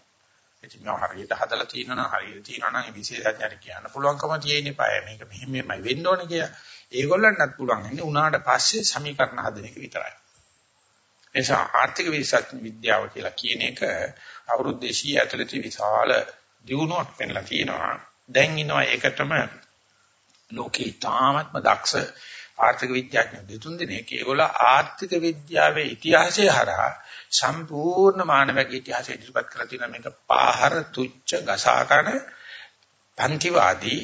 ඉතින් මම හරියට හදලා තියෙනවා නම් හරියට තියෙනවා නම් විශේෂඥයට කියන්න පුළුවන්කම තියෙන්නේ පාය මේක මෙහෙමයි වෙන්න ඕනේ කියලා. ඒගොල්ලන්ටත් පුළුවන් ඉන්නේ උනාට පස්සේ සමීකරණ හදන එක විතරයි. එනිසා ආර්ථික විද්‍යාව කියලා කියන එක අවුරුදු 200 ඇතුළත විශාල දියුණුවක් වෙනලා තියෙනවා. දැන් ඉනවා ඒකටම ලෝකේ තාමත්ම දක්ෂ ආර්ථික විද්‍යාඥයෝ දෙතුන් දෙනෙක් ඒගොල්ලෝ ආර්ථික විද්‍යාවේ ඉතිහාසය හරහා සම්පූර්ණ මානවික ඉතිහාසය ඉදිරිපත් කරලා තියෙන මේක පාහර තුච්ච ගසාකන පන්තිවාදී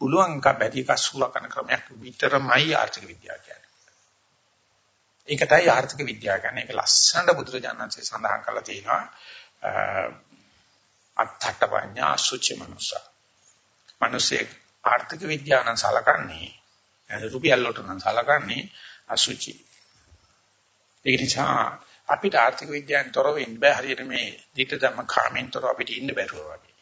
පුළුවන් කපැටි කසුලකන ක්‍රමයක් විතරමයි ආර්ථික විද්‍යාව කියන්නේ. ඒකටයි ආර්ථික විද්‍යාව කියන්නේ. ඒක ලස්සනට බුදුරජාණන්සේ සඳහන් කරලා තියෙනවා. අත්තට පඤ්ඤා අසුචි මනුස්ස. මිනිස්සේ ආර්ථික විද්‍යාව නම් සලකන්නේ රුපියල් වලට නම් සලකන්නේ අසුචි. ඒ නිසා අපිට ආර්ථික විද්‍යාවෙන් තොරව ඉන්න බෑ හරියට මේ ධිට ධම්ම කාමෙන් තොරව අපිට ඉන්න බැරුව වගේ.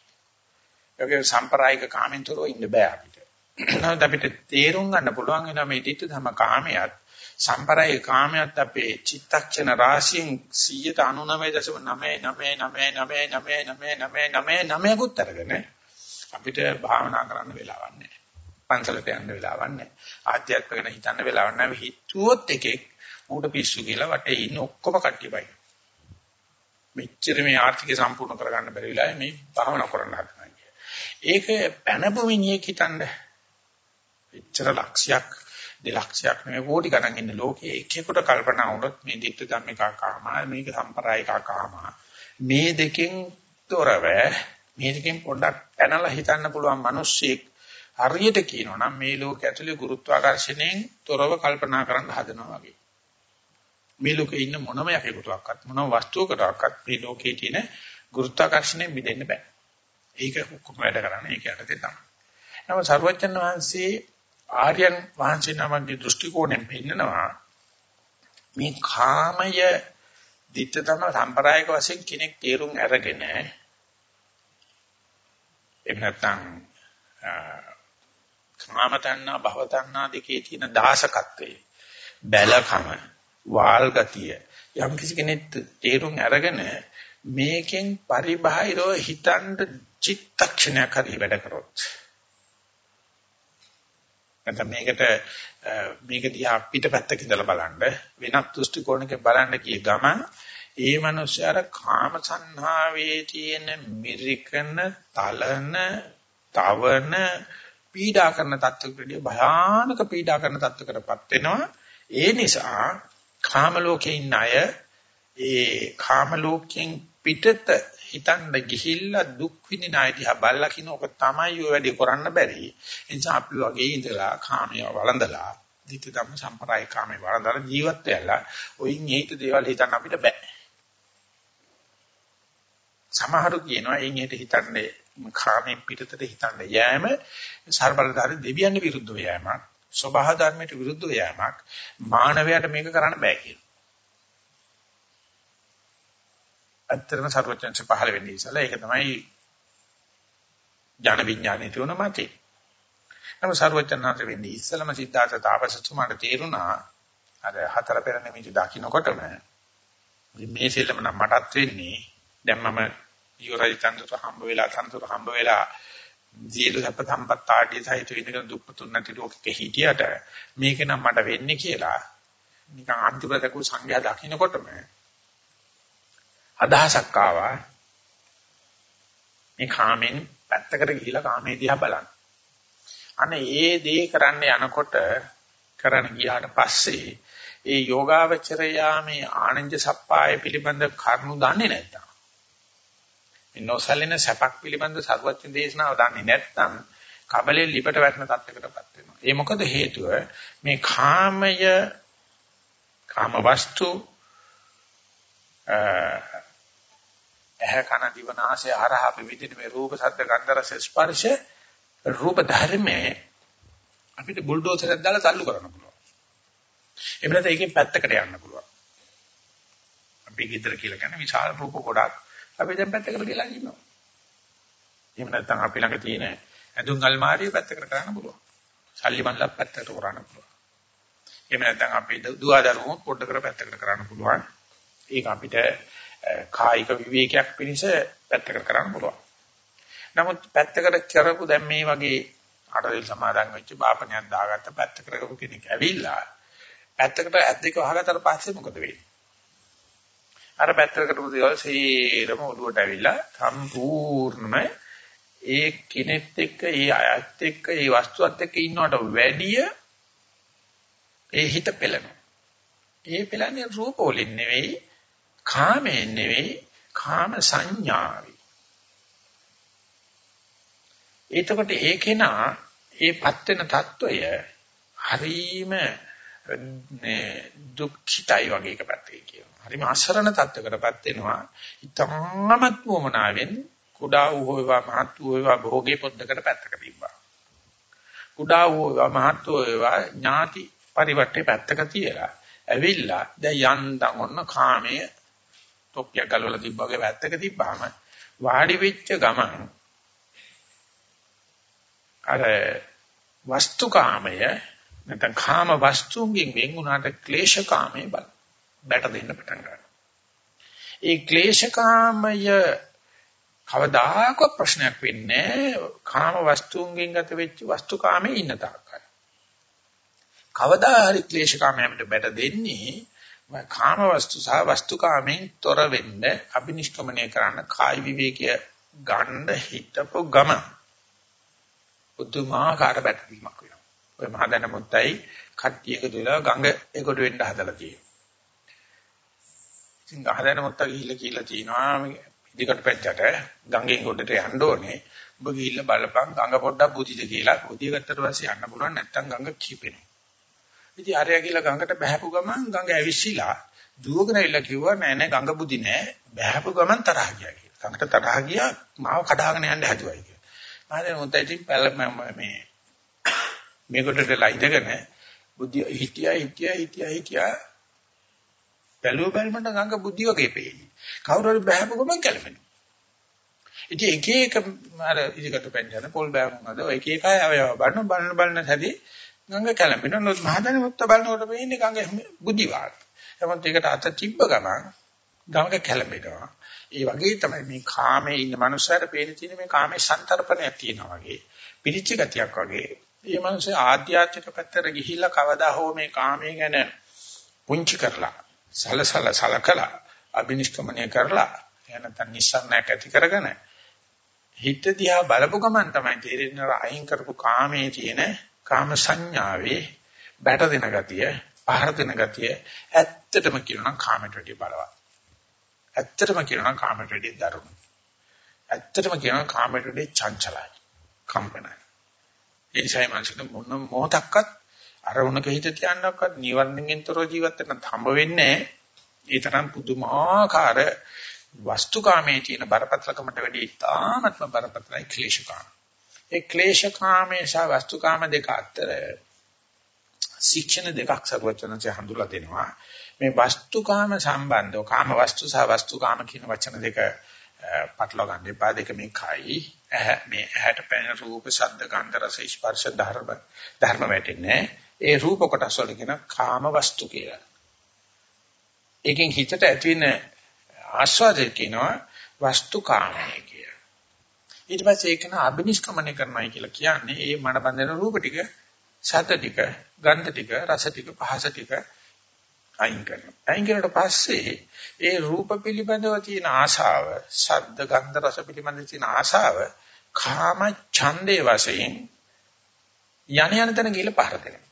ඒකේ සම්ප්‍රායික කාමෙන් තොරව ඉන්න බෑ අපිට. නමුත් අපිට තේරුම් ගන්න පුළුවන් වෙනවා මේ ධිට ධම්ම කාමයට සම්ප්‍රායික කාමයට අපේ චිත්තක්ෂණ රාශියෙන් 199.999999999 කුත් අරගෙන අපිට භාවනා කරන්න වෙලාවක් නැහැ. පන්සලට යන්න වෙලාවක් නැහැ. ආධ්‍යාත්මික ගැන හිතන්න වෙලාවක් නැහැ. හිතුවොත් එකෙක් ඌට පිස්සු කියලා වටේ ඉන්න ඔක්කොම කට්ටිය බයි. මෙච්චර මේ ආර්ථිකය සම්පූර්ණ කරගන්න බැරි වෙලාවේ මේ භාවනා කරන්න හදනවා කිය. ඒක පැනපු මිනිහෙක් හිතන්න. එච්චර ලක්ෂයක් දෙලක්ෂයක් නෙවෙයි කෝටි ගණන් ඉන්න ලෝකයේ එකෙකුට කල්පනා වුණොත් මේ ditta dhammika කාම මේක සම්ප්‍රායික කාම මේ දෙකෙන් තොරව මේ දෙකෙන් පොඩ්ඩක් පැනලා හිතන්න පුළුවන් මිනිස්සෙක් හරියට කියනවා නම් මේ ලෝක ඇතුලේ ගුරුත්වාකර්ෂණයෙන් තොරව කල්පනා කරන්න හදනවා වගේ. මේ ලෝකේ ඉන්න මොනම යකෙකුටවත් මොනම වස්තුවකටවත් මේ ලෝකේ තියෙන ගුරුත්වාකර්ෂණයෙන් මිදෙන්න බෑ. ඒක ඔක්කොම වැඩ කරන්නේ ඒක යටතේ තමයි. නම සර්වජන් වහන්සේ ආර්යයන් වහන්සේ නමගේ දෘෂ්ටි කෝණයෙන් පෙන්නනවා මේ කාමය දිත්ත තම සම්ප්‍රායික වශයෙන් කෙනෙක් තේරුම් අරගෙන එහෙම නැත්නම් කාම තණ්හා භව තණ්හා දෙකේ තියෙන දාසකත්වයේ බැලකම වාල් ගතිය යම් කිසි කෙනෙක් තේරුම් අරගෙන මේකෙන් පරිබාහිරව හිතන්න චිත්තක්ෂණයක් හරි වැඩ කරොත් නැත්නම් මේකට මේක දිහා පිටපැත්තක ඉඳලා බලන්න වෙනත් දෘෂ්ටි කෝණයකින් බලන්න කිය ගමන් ඒ මනුස්සයාර කාම සංහාවේ තියෙන මිරිකන තලන තවන පීඩා කරන තත්ත්වකදී භයානක පීඩා කරන තත්ත්වකටපත් වෙනවා. ඒ නිසා කාම ලෝකේ ඉන්න අය ඒ කාම ලෝකයෙන් පිටත හිතන්න ගිහිල්ලා දුක් විඳින අය දිහා බලලා කිනෝක තමයි ඔය වැඩේ කරන්න බැරි. ඒ නිසා අපි වගේ ඉඳලා කාමය වළඳලා ධිට ධම්ම සම්ප්‍රාය කාමේ වළඳලා ජීවත් වෙලා ඔයින් හේතු දේවල් හිතන්න අපිට බෑ. සමහරු කියනවා එයින් හේතු හිතන්නේ කාමෙන් පිටතට හිතන්න යෑම ਸਰබලධාරී දෙවියන් විරුද්ධව යෑමක්. ස්වභාව ධර්මයට විරුද්ධව යෑමක්. මානවයාට මේක කරන්න බෑ කියනවා. ඇත්තටම සර්වඥංශ පහළ වෙන්නේ ඉස්සලා ඒක තමයි ඥාන විඥානයේ තියෙන මතේ. නම සර්වඥාන්ත වෙන්නේ ඉස්සලම සිද්ධාර්ථ තාපසතුමාට තේරුණා අර හතර පෙර නිමිති දකින්නකොටම මේ සෙල්ලම නම් මටත් වෙන්නේ දැන් මම යෝරයි තන්තර හම්බ වෙලා තන්තර හම්බ වෙලා ජීල සප්ප සම්පත් ආදී සහිත ඉඳගෙන දුක්තුන් නැති ලෝකෙක හිටියට මේක නම් මට වෙන්නේ කියලා නිකන් අන්තිමට සංඥා දකින්නකොටම අදහසක් ආවා මේ කාමෙන් පැත්තකට ගිහිලා කාමේ දිහා බලන්න. අනේ ඒ දේ කරන්න යනකොට කරන්න ගියාට පස්සේ ඒ යෝගාවචරයා මේ ආනන්ද සප්පාය පිළිබඳ කරුණු දන්නේ නැත්තම් මේ නොසලින සැපක් පිළිබඳ සර්වඥ දේශනාව දන්නේ නැත්නම් කබලේ ලිපට වැටෙන තත්යකටපත් වෙනවා. ඒ මොකද හේතුව මේ කාමය කාම වස්තු ඇහැ කන දිව නාසය හරහා විවිධ මේ රූප ශබ්ද ගන්ධ රස ස්පර්ශ රූප ධර්මයේ අපිට බුල්ඩෝසරයක් දාලා තල්ලු කරන්න පුළුවන්. එහෙම නැත්නම් ඒකෙන් පැත්තකට යන්න පුළුවන්. අපි ගෙදර කියලා කියන විශාල රූප ගොඩක් අපි දැන් පැත්තකට ගිහලා ඉන්නවා. එහෙම නැත්නම් අපි ළඟ තියෙන ඇඳුම් අල්මාරිය පැත්තකට කරන්න පුළුවන්. සල්ලි මල්ලක් පැත්තකට කරන්න පුළුවන්. එහෙම නැත්නම් අපි දුවදරුවෝ පොඩ්ඩකට පැත්තකට කරන්න පුළුවන්. ඒක අපිට කායික විවේකයක් පිණිස පැත්තකට කරන්න පුළුවන්. නමුත් පැත්තකට කරපු දැන් මේ වගේ අටවිල් සමාදන් වෙච්ච බාපණයක් දාගත්ත පැත්තකට කරපු කෙනෙක් ඇවිල්ලා පැත්තකට ඇත් දෙක වහගත්තට පස්සේ මොකද වෙන්නේ? අර පැත්තකට කරපු දේවල් සීරම ඔළුවට ඇවිල්ලා සම්පූර්ණම ඒ කෙනෙක් එක්ක ඒ අයත් එක්ක ඒ වස්තුවත් එක්ක ඉන්නවට වැඩිය ඒ හිත පෙළෙනවා. ඒ පෙළන්නේ රූප වලින් නෙවෙයි කාමයෙන් නෙවෙයි කාම සංඥාවයි. එතකොට ඒ කෙනා ඒ පත් වෙන తত্ত্বය හරීම මේ දුක්ඛිතයි වගේ එකපැත්තකින් කියනවා. හරිම අසරණ තත්ත්වයකටපත් වෙනවා. ඊටමත් වමනාවෙන් කුඩා වූ වේවා මහත් වූ වේවා භෝගේ පොද්දකට පැත්තක තිබ්බා. කුඩා වූ වේවා මහත් වූ වේවා ඥාති පරිවට්ටේ පැත්තක තියලා ඇවිල්ලා දැන් යන්තම් ඔන්න කාමයේ තොප්පිය ගලවලා තිබ්බා වගේ පැත්තක තිබ්බාම වාඩි වෙච්ච ගමන් අර වස්තුකාමය නැත්නම් කාම වස්තුන්ගෙන් වෙන් වුණාට ක්ලේශකාමය බල බැට දෙන්න පටන් ගන්නවා. ඒ ක්ලේශකාමය කවදාක ප්‍රශ්නයක් වෙන්නේ කාම වස්තුන්ගෙන් ගත වෙච්ච වස්තුකාමයේ ඉන්න තාක්කයි. කවදා හරි ක්ලේශකාමයට බැට දෙන්නේ කාම වස්තු සහ වස්තුකාමෙන් තොර වෙන්න අබිනිෂ්ක්‍මණය කරන්න කායි විවේකය ගන්න හිතපො ගම පුදුමාකාර බැටවීමක් වෙනවා. ඔය මහදැන මුත්තයි කට්ටිය එකතු වෙලා ගඟ එකට වෙන්න හදලා තියෙනවා. ඉතින් මහදැන මුත්තා ගිහිල්ලා කියලා තියෙනවා ඉදිකට පැත්තට ගඟෙන් ගොඩට යන්න ඕනේ. ඔබ ගිහිල්ලා බලපන් ගඟ පොඩ්ඩක් බුදිද කියලා. බුදිය ගත්තට පස්සේ යන්න පුළුවන් නැත්තම් ගඟ කිපෙනවා. ඉතින් ආරයා කියලා ගඟට බහැපු ගමන් ගඟ ඇවිස්සීලා දුවගෙන ඇවිල්ලා කිව්වා නෑ නෑ ගඟ බුදි නෑ බහැපු ගමන් තරහ ගියා කියලා. ගඟට තරහ ගියා මාව කඩාගෙන යන්න හැදුවයි කියලා. මම මුත් ඉතින් පැල මේ මේකටලා ඉඳගෙන බුද්ධිය හිටියා හිටියා හිටියා හිටියා බැලුව බැලමට ගඟ බුද්ධිය වගේ පේන්නේ. කවුරු හරි බහැපු ගමන් කැළපෙනවා. ඉතින් එක එක අර ඉදිකට පෙන්ජන පොල් බෑමුනද ඔය එක එක අය අවයව බලන බලන බලන හැදී ගඟ කැළඹෙනවා. නමුත් මහදැන මුත්ත බලනකොට වෙන්නේ ගඟ බුද්ධි වාග්. එතකොට ඒකට අත තිබ්බ ගමන් ගඟ කැළඹෙනවා. ඒ වගේ තමයි මේ කාමයේ ඉන්න මනුස්සයර පේන තියෙන මේ කාමයේ සංතරපණයක් තියෙනවා වගේ. පිරිච්ච ගතියක් වගේ. මේ මනුස්සය ආධ්‍යාත්මික පැත්තට ගිහිල්ලා කවදා හෝ මේ කාමයේ ගැන පුංචි කරලා සලසල සලකලා අබිනිෂ්ක්‍මණය කරලා එනතන් නිස්සරණයක් ඇති කරගෙන හිත දිහා බලපු ගමන් තමයි තේරෙන්නේ අයින් කරපු කාමයේ තියෙන කාම සංඥාවේ බැට දෙන ගතිය, පහර දෙන ගතිය ඇත්තටම කියනවා කාමයට වැඩිය බලවත්. ඇත්තටම කියනවා කාමයට වැඩිය දරුණු. ඇත්තටම කියනවා කාමයට වැඩිය චංචලයි. කම්පනයි. ඒ නිසා මනසට මොන මොහොතක්වත් අරමුණක හිත තියන්නක්වත් නිවර්ණයෙන් තොරව ජීවත් වෙන්න හම්බ වෙන්නේ ඒ තරම් පුදුමාකාර වස්තුකාමයේ තියෙන බරපතලකමට වැඩිය ඉතාමත්ම බරපතලයි ක්ලේශකාම. ඒ ක්ලේශකාමයේ සහ වස්තුකාම දෙක අතර ශික්ෂණ දෙකක් සර්වචනසේ හඳුලා දෙනවා. මේ වස්තුකාම සම්බන්ධව කාම වස්තු සහ වස්තුකාම කියන වචන දෙක පටලවා ගන්න එපා. දෙක මේ කයි ඇහැ මේ ඇහැට පෙනෙන රූප, ශබ්ද, ගන්ධ, රස, ස්පර්ශ ධර්ම ධර්ම වැටෙන්නේ. ඒ රූප කොටස් වල කියන කාම වස්තු කියලා. ඒකෙන් හිතට ඇති වෙන ආස්වාදය කියනවා වස්තුකාමය කියලා. ඊට පස්සේ ඒක න අබිනිෂ්ක්‍මණය කරනයි කියලා කියන්නේ ඒ මන බඳින රූප ටික, ශබ්ද ටික, ගන්ධ ටික, රස ටික, පහස ටික අයින් කරනවා. අයින් කරනට පස්සේ ඒ රූප පිළිබඳව තියෙන ආශාව, ශබ්ද, ගන්ධ, රස පිළිබඳව තියෙන ආශාව කාම ඡන්දේ වශයෙන් යණ යන තැන ගිහලා පහර දෙනවා.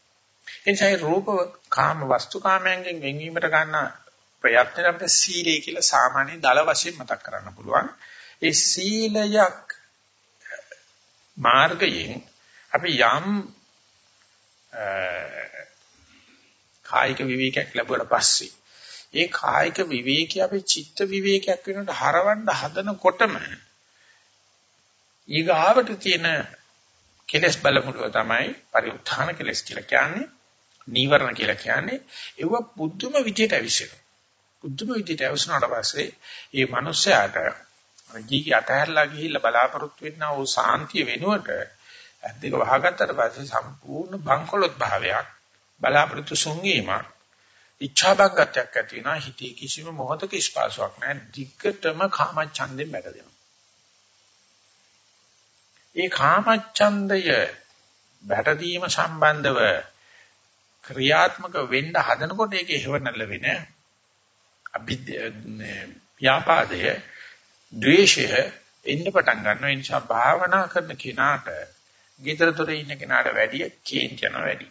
එනිසා රූප කාම වස්තු කාමයන්ගෙන් වෙන්වීමට ගන්න ප්‍රයත්න අපිට සීලය කියලා සාමාන්‍ය දල වශයෙන් මතක් කරන්න පුළුවන්. ඒ සීලයක් මාර්ගයෙන් අපි යම් කායික විවේකයක් ලැබුවට පස්සේ ඒ කායික විවේකي අපි චිත්ත විවේකයක් වෙනකොට හරවන්න හදනකොටම ඊගාවට තියෙන කෙලස් බලමුළුව තමයි පරිඋත්ථාන කෙලස් කියලා කියන්නේ නීවරණ කියලා කියන්නේ. ඒව බුද්ධම විදියට ඇවිස්සෙනවා. බුද්ධම විදියට ඇවිස්සුනාට පස්සේ මේ මිනිස්යාට ජීකී අතහැරලා ගිහිල්ලා බලාපොරොත්තු වෙන්නා වූ සාන්තිය වෙනුවට ඇද්දක වහගත්තට පස්සේ සම්පූර්ණ බංකොලොත් භාවයක් බලාපොරොත්තු සුන්වීමක් ඉච්ඡාබංගතයක් ඇති වෙනා හිතේ කිසිම මොහතක ස්පාසාවක් නැහැ. දිග්ගටම කාමච්ඡන්දෙන් බැටදෙනවා ඒ කාමච්ඡන්දය බැටදීම සම්බන්ධව ක්‍රියාත්මක වෙන්න හදනකොට ඒකේ හේවණල වෙන අභිද්‍ය ව්‍යාපාදය ද්වේෂය එන්න පටන් ගන්නවා. ඒ නිසා භාවනා කරන කෙනාට, ගෙදරතොරේ ඉන්න කෙනාට වැඩිය කේන්ති යනවා වැඩි.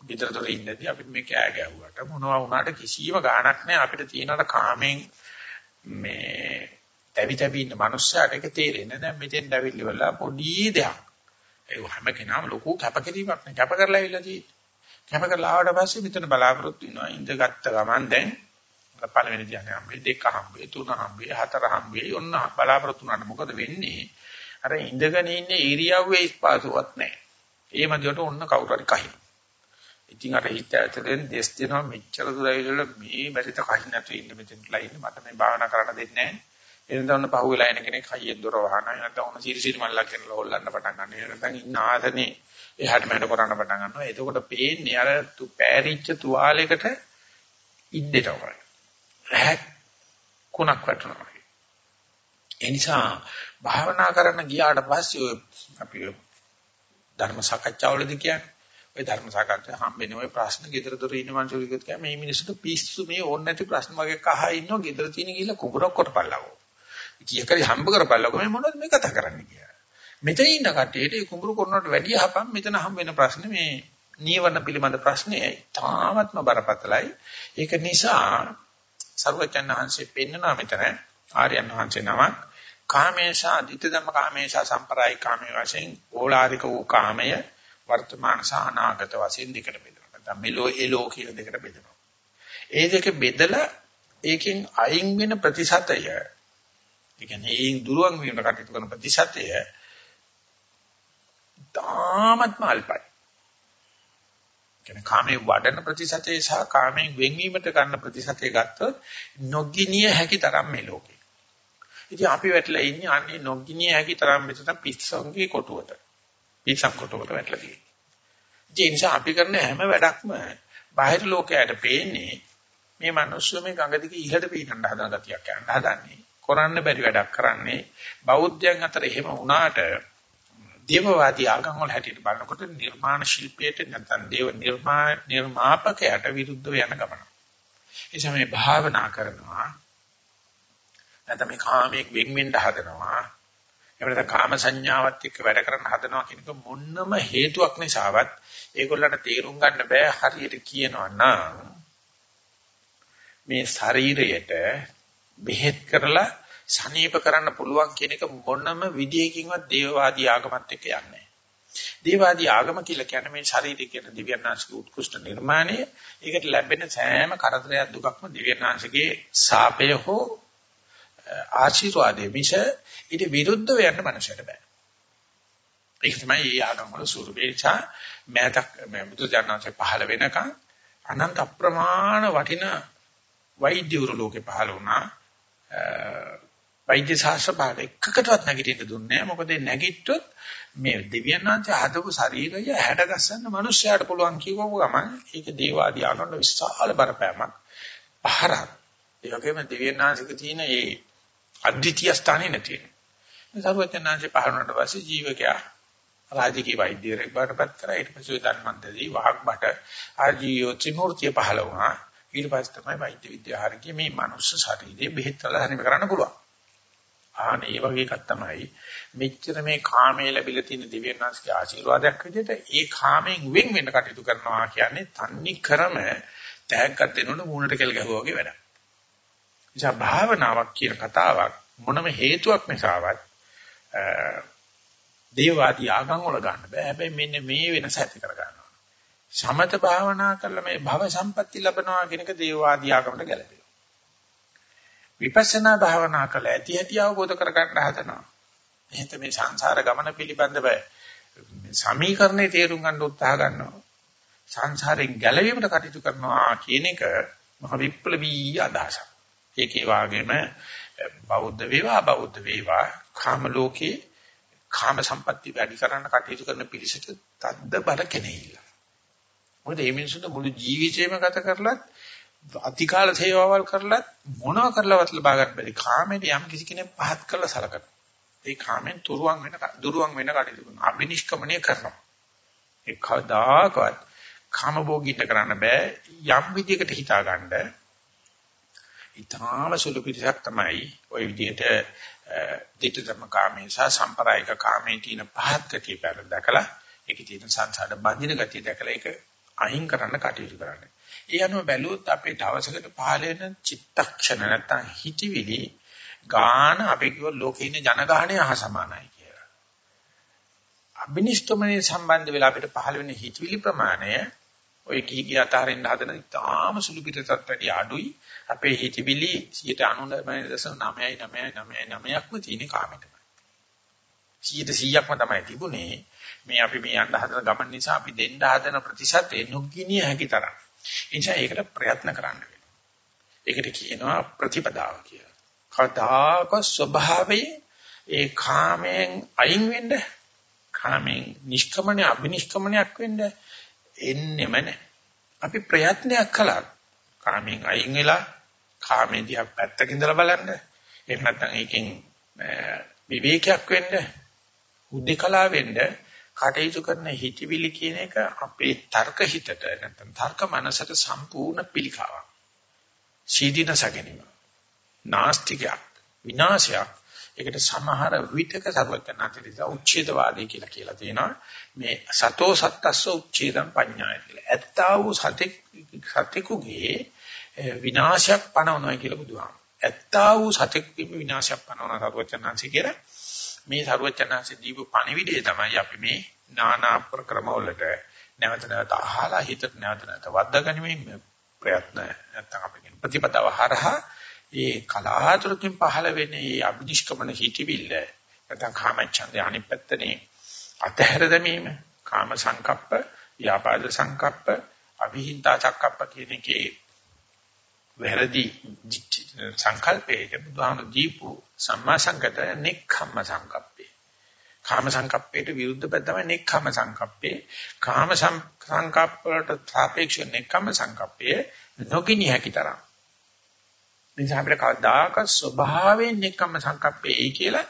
ගෙදරතොරේ ඉන්නදී අපිට මේ කෑ ගැහුවට මොනවා වුණාට කිසිම ගාණක් නැහැ අපිට තියෙනට කාමෙන් මේ තැවි තැවි ඉන්න මනුස්සයාට ඒක තේරෙන්නේ නැහැ. මෙතෙන් ඇවිල්ලි වෙලා පොඩි දෙයක්. ඒ හැම කෙනාම ලොකු කැපකිරීමක් නේ. කැප කරලා ඇවිල්ලා තියෙන්නේ. කැප කරලා ආවට පස්සේ මෙතන බලාපොරොත්තු වෙනවා. ඉඳගත්ත ගමන් දැන් පළවෙනි ධ්‍යානෙ හම්බෙයි දෙක හම්බෙයි තුන හම්බෙයි හතර හම්බෙයි ඔන්න බලාපොරොත්තු වුණාට මොකද වෙන්නේ? අර ඉඳගෙන ඉන්නේ ඉරියව්වේ ස්පාසුවක් නැහැ. ඒ මැදට ඔන්න කවුරු හරි කහින. ඉතින් අර හිත ඇතුලෙන් දෙස් දෙනවා මෙච්චර දුර ඇවිල්ලා මේ බැරිත කහින් නැතුව ඉන්න මෙතනලා ඉන්න මට මේ භාවනා කරන්න දෙන්නේ නැහැ. එනදන්න පහුවෙලා එන කෙනෙක් හයියෙන් දොර වහනවා නැත්නම් ඔන්න සිරිසිරි මල්ලක් කරලා හොල්ලන්න පටන් ගන්නවා. නැත්නම් ඉන්න ආසනේ එහාට මෙහාට කරන්න පටන් ගන්නවා. එතකොට පේන්නේ අර පෑරිච්ච තුවාලයකට ඉද්දට වගේ. රැහක් කුණක් වටනවා. ඒ නිසා භාවනා කරන්න ගියාට පස්සේ අපි ධර්ම සාකච්ඡාවලදී කියන්නේ ඔය ධර්ම සාකච්ඡා හම්බෙන්නේ ඔය ප්‍රශ්න ගෙදර දොර ඉන්න මනුස්සයෙක් කියන්නේ මේ මිනිස්සුන්ට පිස්සු මේ ඕනේ නැති ප්‍රශ්න වගේ කහා ඉන්නව ගෙදර තියෙන ගිහලා කුඹරක් කොටපල්ලවෝ. කීයකරි හම්බ කරපල්ලකෝ මේ මොනවද මේ කතා කරන්නේ කියලා. මෙතන ඉන්න කට්ටියට මේ කුඹුරු කරනවට වැඩිය හපම් මෙතන හම් වෙන ප්‍රශ්නේ මේ නීවරණ පිළිබඳ ප්‍රශ්නේ තාමත්ම බරපතලයි. ඒක නිසා සර්වචන් වහන්සේ පෙන්වනවා මෙතන ආර්යයන් වහන්සේ නමක් කාමේශා ditthදම කාමේශා සම්ප්‍රායි කාමයේ වශයෙන් ඕලාරික වූ කාමය වර්තමාන සහ අනාගත වශයෙන් දෙකට බෙදනවා. නැත්නම් මෙලෝ එලෝ කියලා දෙකට බෙදනවා. ඒ දෙක බෙදලා ඒකෙන් අයින් වෙන ප්‍රතිශතය ඒ කියන්නේ ඒන් දුරවන් වීමට කටයුතු කරන ප්‍රතිශතය තාමත්ම අල්පයි. කියන්නේ කාමයේ වඩන ප්‍රතිශතය සහ කාමයෙන් වෙන්වීමට ගන්න ප්‍රතිශතය ගත්තොත් නොගිනිය හැකි තරම් මේ ලෝකේ. ඉතින් අපි වැටලා ඉන්නේ අන්නේ නොගිනිය හැකි තරම් මෙතන පිස්සන්ගේ කොටුවට. පිස්සන් කොටුවට වැටලා තියෙන්නේ. ඒ නිසා අපි කරන හැම වැඩක්ම බාහිර ලෝකයට පේන්නේ මේ මිනිස්සු මේ ගඟ දිගේ ඉහළට පීනන්න හදන ගතියක් යන හදන්නේ. කරන්න බැරි වැඩක් කරන්නේ බෞද්ධයන් අතර එහෙම වුණාට දේවවාදී ආගම් වල හැටියට බලනකොට නිර්මාණ ශිල්පයට නැත්නම් දේව නිර්මාපකයට විරුද්ධව යන ගමන. ඒ තමයි භාවනා කරනවා. නැත්නම් මේ කාමයෙන් වෙන් වෙන්න හදනවා. එහෙම නැත්නම් කාම සංඥාවත් එක්ක වැඩ කරන්න හදනවා කියන එක මොන්නම හේතුවක් නිසාවත් ඒගොල්ලන්ට තේරුම් ගන්න බෑ හරියට කියනවා නම් මේ ශරීරයට බෙහෙත් කරලා සනීප කරන්න පුළුවන් කියන එක මොනම විදියකින්වත් දේවවාදී ආගමත් එක්ක යන්නේ නැහැ. දේවවාදී ආගම කියලා කියන්නේ මේ ශරීරය කියන දිව්‍යඥානසික උත්කෘෂ්ඨ නිර්මාණය. ඒකට ලැබෙන සෑම කරදරයක් දුකක්ම දිව්‍යඥානසිකේ සාපය හෝ ආශිර්වාදයේ මිස ඊට විරුද්ධව යන්න මනසට බෑ. ඒක තමයි මේ ආගම වල ස්වරූපේචා මෑතක් මේ බුදුජානනාංශය පහළ වෙනකන් අනන්ත අප්‍රමාණ වටිනා වෛද්‍යවරු ලෝකේ පහළ වුණා. වෛද්‍ය ශාස්ත්‍ර පාඩ එකකටවත් නැගිටින්න දුන්නේ නැහැ. මොකද නැගිට්ටොත් මේ දෙවියන්ාන්ත හදපු ශරීරය හැඩගස්සන්න මිනිස්සයාට පුළුවන් කියවව ගමන් ඒක දේවාදී ආනන්ද විශාල බරපෑමක්. පහරක්. ඒ වගේම දෙවියන්ාන්සික තියෙන ඒ අද්විතීය ස්ථානේ නැති වෙනවා. සර්වඥාන්සේ පහරනට පස්සේ ජීවකයා රාජකීය වෛද්‍යවරයෙක් බාටපත් කරා ඊට පස්සේ ධර්මන්තදී වහක් බට ආජීවෝ ත්‍රිමූර්තිය පහළ වුණා. ඊට පස්සේ තමයි වෛද්‍ය විද්‍යාහාරකේ මේ මනුස්ස ශරීරයේ බෙහෙත් වල හරිම කරන්න පුළුවන්. ආන ඒ වගේ එකක් තමයි මෙච්චර මේ කාමයේ ලැබිලා තියෙන දිව්‍යනාස්ගේ ආශිර්වාදයක් විදිහට ඒ කාමයෙන් වෙන් වෙන්න කටයුතු කරනවා කියන්නේ තන්නේ කරම තෑග්ගක් දෙනකොට මූණට කෙල් ගැහුවා වගේ වැඩක්. නිසා භාවනාවක් කියන කතාවක් මොනම හේතුවක් නිසාවත් දේවාදී ආගම් වල ගන්න බෑ. හැබැයි මෙන්න මේ වෙනස ඇති කර ගන්නවා. සමත භාවනා කරලා මේ භව සම්පatti ලැබනවා කියන එක දේවාදී ආගමට ගැලපෙනවා. විපස්සනා භාවනා කළ ඇති ඇති අවබෝධ කරගන්න හදනවා. එහෙනම් මේ සංසාර ගමන පිළිබඳව සමීකරණේ තේරුම් ගන්න උත්සාහ ගන්නවා. සංසාරයෙන් ගැලවීමට කටයුතු කරනවා කියන එක මහ විප්ලවීය අදහසක්. ඒකේ වාගේම බෞද්ධ වේවා බෞද්ධ වේවා කාම ලෝකේ කාම සම්පatti වැඩි කරන්න කටයුතු කරන පිරිසට තද්ද බල කෙනෙහිල්ල. මොකද මේ මිනිසුන්ට මුළු ජීවිතේම ගත කරලත් අතිකාල සේවාවල් කරලත් මොනවා කරලවත් ලබා ගන්න බැරි කාමෙට යම් කිසි කෙනෙක් පහත් කරලා සලකනවා. ඒ කාමෙන් තුරුවන් වෙන දුරුවන් වෙන කටයුතු කරනවා. අබිනිෂ්ක්‍මණය කරනවා. ඒ කවදාකවත් කාම භෝගීට කරන්න බෑ යම් විදියකට හිතා ගන්න. ඊටාම සුළු පිටසක් තමයි ওই විදිහට ditthama කාමේ සහ සම්ප්‍රායික කාමේ තියෙන පහත් ගතිය පැර දැකලා ඒකේ තියෙන සංසාර බඳින ගතිය දැකලා ඒක අයින් කරන්න කටයුතු කරන්නේ. ඒ අනුව බැලුවොත් අපේ දවසකට පහළ වෙන චිත්තක්ෂණ නැත්තම් හිතවිලි ගාන අපේ කිව්ව ලෝකේ ඉන්න ජනගහණය හා සමානයි කියලා. අබිනිෂ්ඨමනේ සම්බන්ධ වෙලා අපිට පහළ වෙන හිතවිලි ප්‍රමාණය ඔය කී කිය අතරින් හදන ඉතාම සුළු පිටසත් වැඩි අඩුයි. අපේ හිතවිලි 99.99999ක්ම තියෙන කාමයටමයි. 100%ක්ම තමයි තිබුණේ. මේ අපි මේ යන්න හදන ගමන් නිසා අපි දෙන්න හදන ප්‍රතිශතේ නොගිනිය හැකි තරම්. එනිසා ඒකට ප්‍රයත්න කරන්න වෙනවා. ඒකට කියනවා ප්‍රතිපදාව කියලා. කතාක ස්වභාවයේ ඒ කාමයෙන් අයින් වෙන්න කාමයෙන් නිෂ්ක්‍මණය අබිනිෂ්ක්‍මණයක් වෙන්න එන්නෙම නැහැ. අපි ප්‍රයත්නයක් කළා. කාමයෙන් අයින් වෙලා කාමයෙන් දිහා පැත්තක ඉඳලා බලන්න. එහෙම නැත්නම් ඒකෙන් විවේකයක් වෙන්න, උද්දකලා වෙන්න කටයුතු කරන හිතවිලි කියන එක අපේ තර්ක හිතට නැත්නම් තර්ක මනසට සම්පූර්ණ පිළිකාවක්. සීදීනස ගැනීම. නාස්තිකයක්, විනාශයක්. ඒකට සමහර විතක සර්වඥාතිරිස උච්ඡේදවාදී කියලා කියලා තියෙනවා. මේ සතෝ සත්තස්ස උච්ඡේදම් පඤ්ඤාය කියලා. ඇත්තා වූ සතෙක් සතෙකුගේ විනාශයක් පනවනවා කියලා බුදුහාම. ඇත්තා වූ සතෙක් විනාශයක් පනවන සර්වඥාන්සේ කියලා මේ සරුවචනාංශේ දීපු පණිවිඩය තමයි අපි මේ නානා ප්‍රක්‍රම වලට නැවත නැවත අහලා හිතට නැවත නැවත වද්දාගනිමින් ප්‍රයත්න නැත්තම් අපි කියන ප්‍රතිපදාව හරහා ඒ කලාතුරකින් පහළ වෙන මේ අභිනිෂ්ක්‍මන හිතවිල්ල නැත්තම් කාමච්ඡන්දය අනිත් පැත්තනේ අතහැර දැමීම කාම සංකප්ප ව්‍යාපාද සංකප්ප අවිහිංතා චක්කප්ප කියන එකේ වැරදි සංකල්පයේ බුදුහාම දීපු සම්මා සංකත නෙක්ඛම්ම සංකප්පේ. කාම සංකප්පයට විරුද්ධ පැත්ත තමයි නෙක්ඛම්ම සංකප්පේ. කාම සංකප්ප වලට සාපේක්ෂව නෙක්ඛම්ම සංකප්පේ නොගිනි හැකිතරම්. නිසා අපිට කවදාක ස්වභාවයෙන් නෙක්ඛම්ම සංකප්පේ ඒ කියලා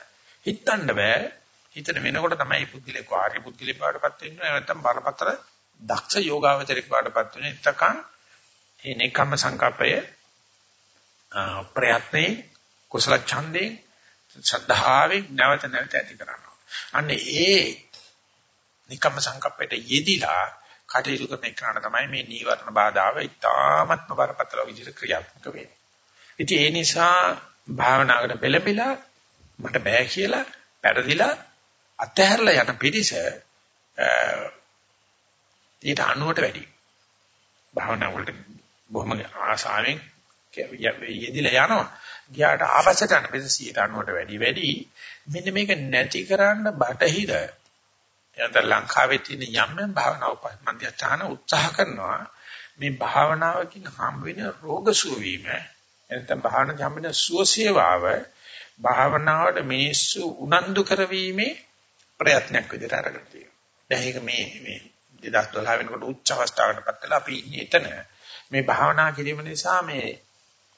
හිතන්න බෑ. හිතන වෙනකොට තමයි පුද්ගලික ආර්ය පුද්ගලික බවටපත් වෙන්නේ. නැත්නම් බරපතල දක්ෂ යෝගාවචරික බවටපත් වෙන්නේ. එතකන් මේ නෙක්ඛම්ම සංකප්පය ප්‍රයත්නේ කුසල ඡන්දේ ශ්‍රද්ධාවෙන් නැවත නැවත ඇති කරනවා. අන්න ඒ නිකම්ම සංකප්පයට යෙදිලා කටයුතු කරන එකට තමයි මේ නීවරණ බාධාව ඉතාමත්ම බරපතල විදිහට ක්‍රියාත්මක වෙන්නේ. ඉතින් ඒ නිසා භාවනාවකට පෙළපෙලා මට බෑ කියලා පැරදිලා අතහැරලා යන පිටිස ඊට අනුවට වැඩි. භාවනාව වලට බොහොම ආසාවෙන් යෙදිලා යනවා. ගියාට ආපස්සට යන පිස 90ට වැඩි වැඩි. මෙන්න මේක නැති කරන්න බටහිර එතන ලංකාවේ තියෙන යම් යම් භාවනාව මන්දියාචාන උත්සාහ කරනවා. මේ භාවනාවකින් හම් වෙන රෝග සුවීම එතන භාවනාව හම් වෙන සුවසේවාව භාවනාවට මිනිස්සු උනන්දු කරවීමේ ප්‍රයත්නයක් විදිහට අරගෙන තියෙනවා. දැන් ඒක මේ මේ 2012 වෙනකොට උච්ච අවස්ථාවකටපත් වෙලා අපි ඉන්නේ එතන. මේ භාවනා කිරීම නිසා මේ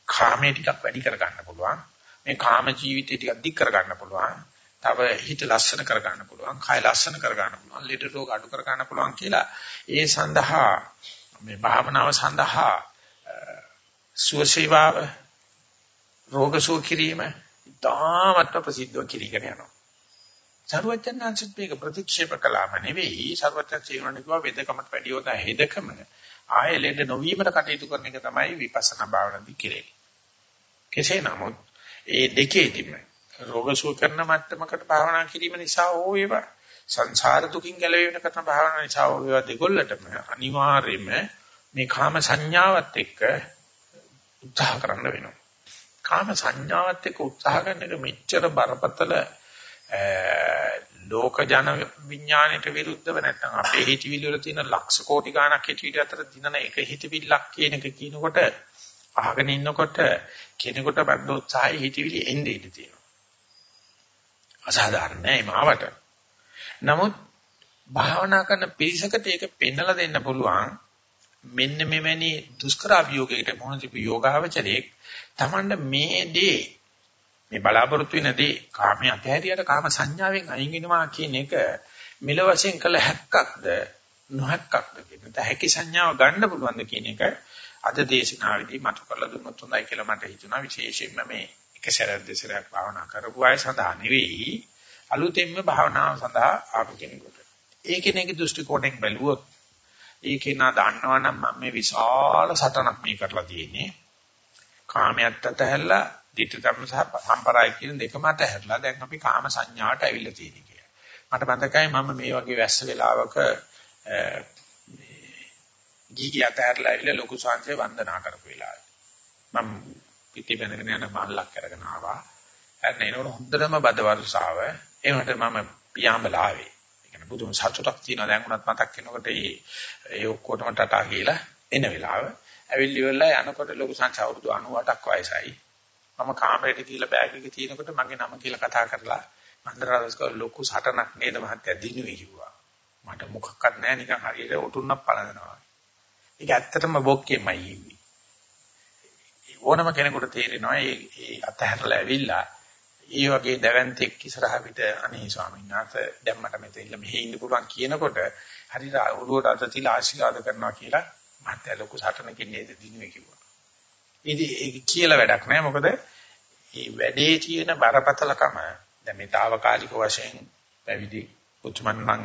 කාමයේ ටිකක් වැඩි කර ගන්න පුළුවන්. මේ කාම ජීවිතේ ටිකක් දික් කර ගන්න පුළුවන්. තව හිත ලස්සන කර ගන්න පුළුවන්. කය ලස්සන කර ගන්න පුළුවන්. ලෙඩ රෝග අඩු කර ගන්න පුළුවන් කියලා ඒ සඳහා මේ භාවනාව සඳහා සුවසේවාව රෝග සුව කිරීම ඉතාමත් ප්‍රසිද්ධව කිරීගෙන යනවා. සර්වඥාන්සිට මේක ප්‍රතික්ෂේප කළාම නෙවෙයි සර්වඥ චේවණ කිව්වා වේදකමට වැඩි හොත හෙදකම ආයෙ ලෙඩ නොවීමට කටයුතු කරන එක තමයි විපස්සනා භාවනාවේදී කෙරෙන්නේ. කෙසේ නමුත් ඒ දෙකේදීම රෝග සුව කරන මට්ටමකට භාවනා කිරීම නිසා ඕ ඒවා සංසාර දුකින් ගැලවෙන්න කරන භාවනා නිසා ඕ ඒවා දෙකොල්ලටම අනිවාර්යයෙන්ම මේ කාම සංඥාවත් එක්ක උත්සාහ කරන්න වෙනවා. කාම සංඥාවත් එක්ක උත්සාහ කරන එක මෙච්චර බරපතල ලෝක ජන විඥාණයට විරුද්ධව නැත්නම් අපේ හිතවිලි වල තියෙන ලක්ෂ කෝටි ගණක් හිතවිලි අතර දිනන එක හිතවිල්ලක් කියන එක කියනකොට අහගෙන ඉන්නකොට කෙනෙකුට බද්ද උත්සාහය හිතවිලි එන්නේ ඉඳී තියෙනවා. අසාධාරණ නෑ මාවට. නමුත් භාවනා කරන පිරිසකට ඒක පෙන්නලා දෙන්න පුළුවන්. මෙන්න මෙවැනි දුෂ්කර අභියෝගයකට මොන තිබු යෝගාවචරයේ Tamanda මේ දේ මේ බලාපොරොත්තු වෙන දේ කාමයේ අධහැරියට කාම සංඥාවෙන් අයින් වෙනවා කියන එක මෙල වශයෙන් කළ හැක්කක්ද නොහැක්කක්ද කියන හැකි සංඥාව ගන්න පුළුවන්ද කියන එක අද දේශනාවේදී මතු කරලා දුන්නොත් හොඳයි කියලා මට හිතුණා විශේෂයෙන්ම මේ එක සැරයක් දෙසරයක් භාවනා කරපු අය සඳහා නෙවෙයි අලුතෙන්ම භාවනාව සඳහා ආපු කෙනෙකුට. ඒ කෙනෙකුගේ දෘෂ්ටි කෝණයෙන් බැලුවොත් ඒ කෙනා දන්නවා නම් මම මේ විශාල සටනක් මේ කරලා තියෙන්නේ. කාමයට අතහැරලා ditthi ධම්ම සහ සම්පරාය කියන දෙකම අතහැරලා දැන් අපි කාම සංඥාවට ඇවිල්ලා තියෙන්නේ කියලා. මට මතකයි මම මේ වගේ වැස්ස වෙලාවක ගිහි අතහැරලා ඇවිල්ලා ලොකු සංසේ වන්දනා කරපු වෙලාවේ. මම පිටි බැනගෙන යන මල්ලක් අරගෙන ආවා. එන්න එනකොට හොඳටම බද වර්ෂාව. ඒකට මම පියාඹලා ආවේ. ඒ කියන්නේ බුදුම සතුටක් තියෙනවා දැන් උනත් මතක් වෙනකොට ඒ ඒ ඔක්කොටම ටටා කියලා එන වෙලාව. ඇවිල්ලි වෙලා යනකොට ලොකු සංස අවුරුදු 98ක් වයසයි. මම කාමරේට ගිහිල්ලා බෑග් එක තියෙනකොට මගේ නම කියලා කතා කරලා මන්දරාජස්ක ලොකු සටනක් නේද මහත්තයා දිනුවේ කිව්වා. මට මොකක්වත් නැහැ නිකන් හරියට ඔටුන්නක් පළඳනවා. ඒක ඇත්තටම බොක්කෙමයි. ඕනම කෙනෙකුට තේරෙනවා මේ ඒ අතහැරලා ඇවිල්ලා ඒ වගේ දැවැන්තෙක් ඉස්සරහ පිට අනේ ස්වාමීන් වහන්සේ දැම්මට මෙතන ඉන්න මෙහෙ ඉන්න පුළුවන් කියනකොට හරියට ඔළුවට අත තියලා ආශිර්වාද කරනවා කියලා මහත්ය ලොකු සටනකින් නේද දිනුවේ කිව්වා. ඉතින් ඒක කියලා වැඩක් නැහැ මොකද මේ වැඩේ තියෙන බරපතලකම දැන් මේ తాවකාලික වශයෙන් පැවිදි උතුමන් මං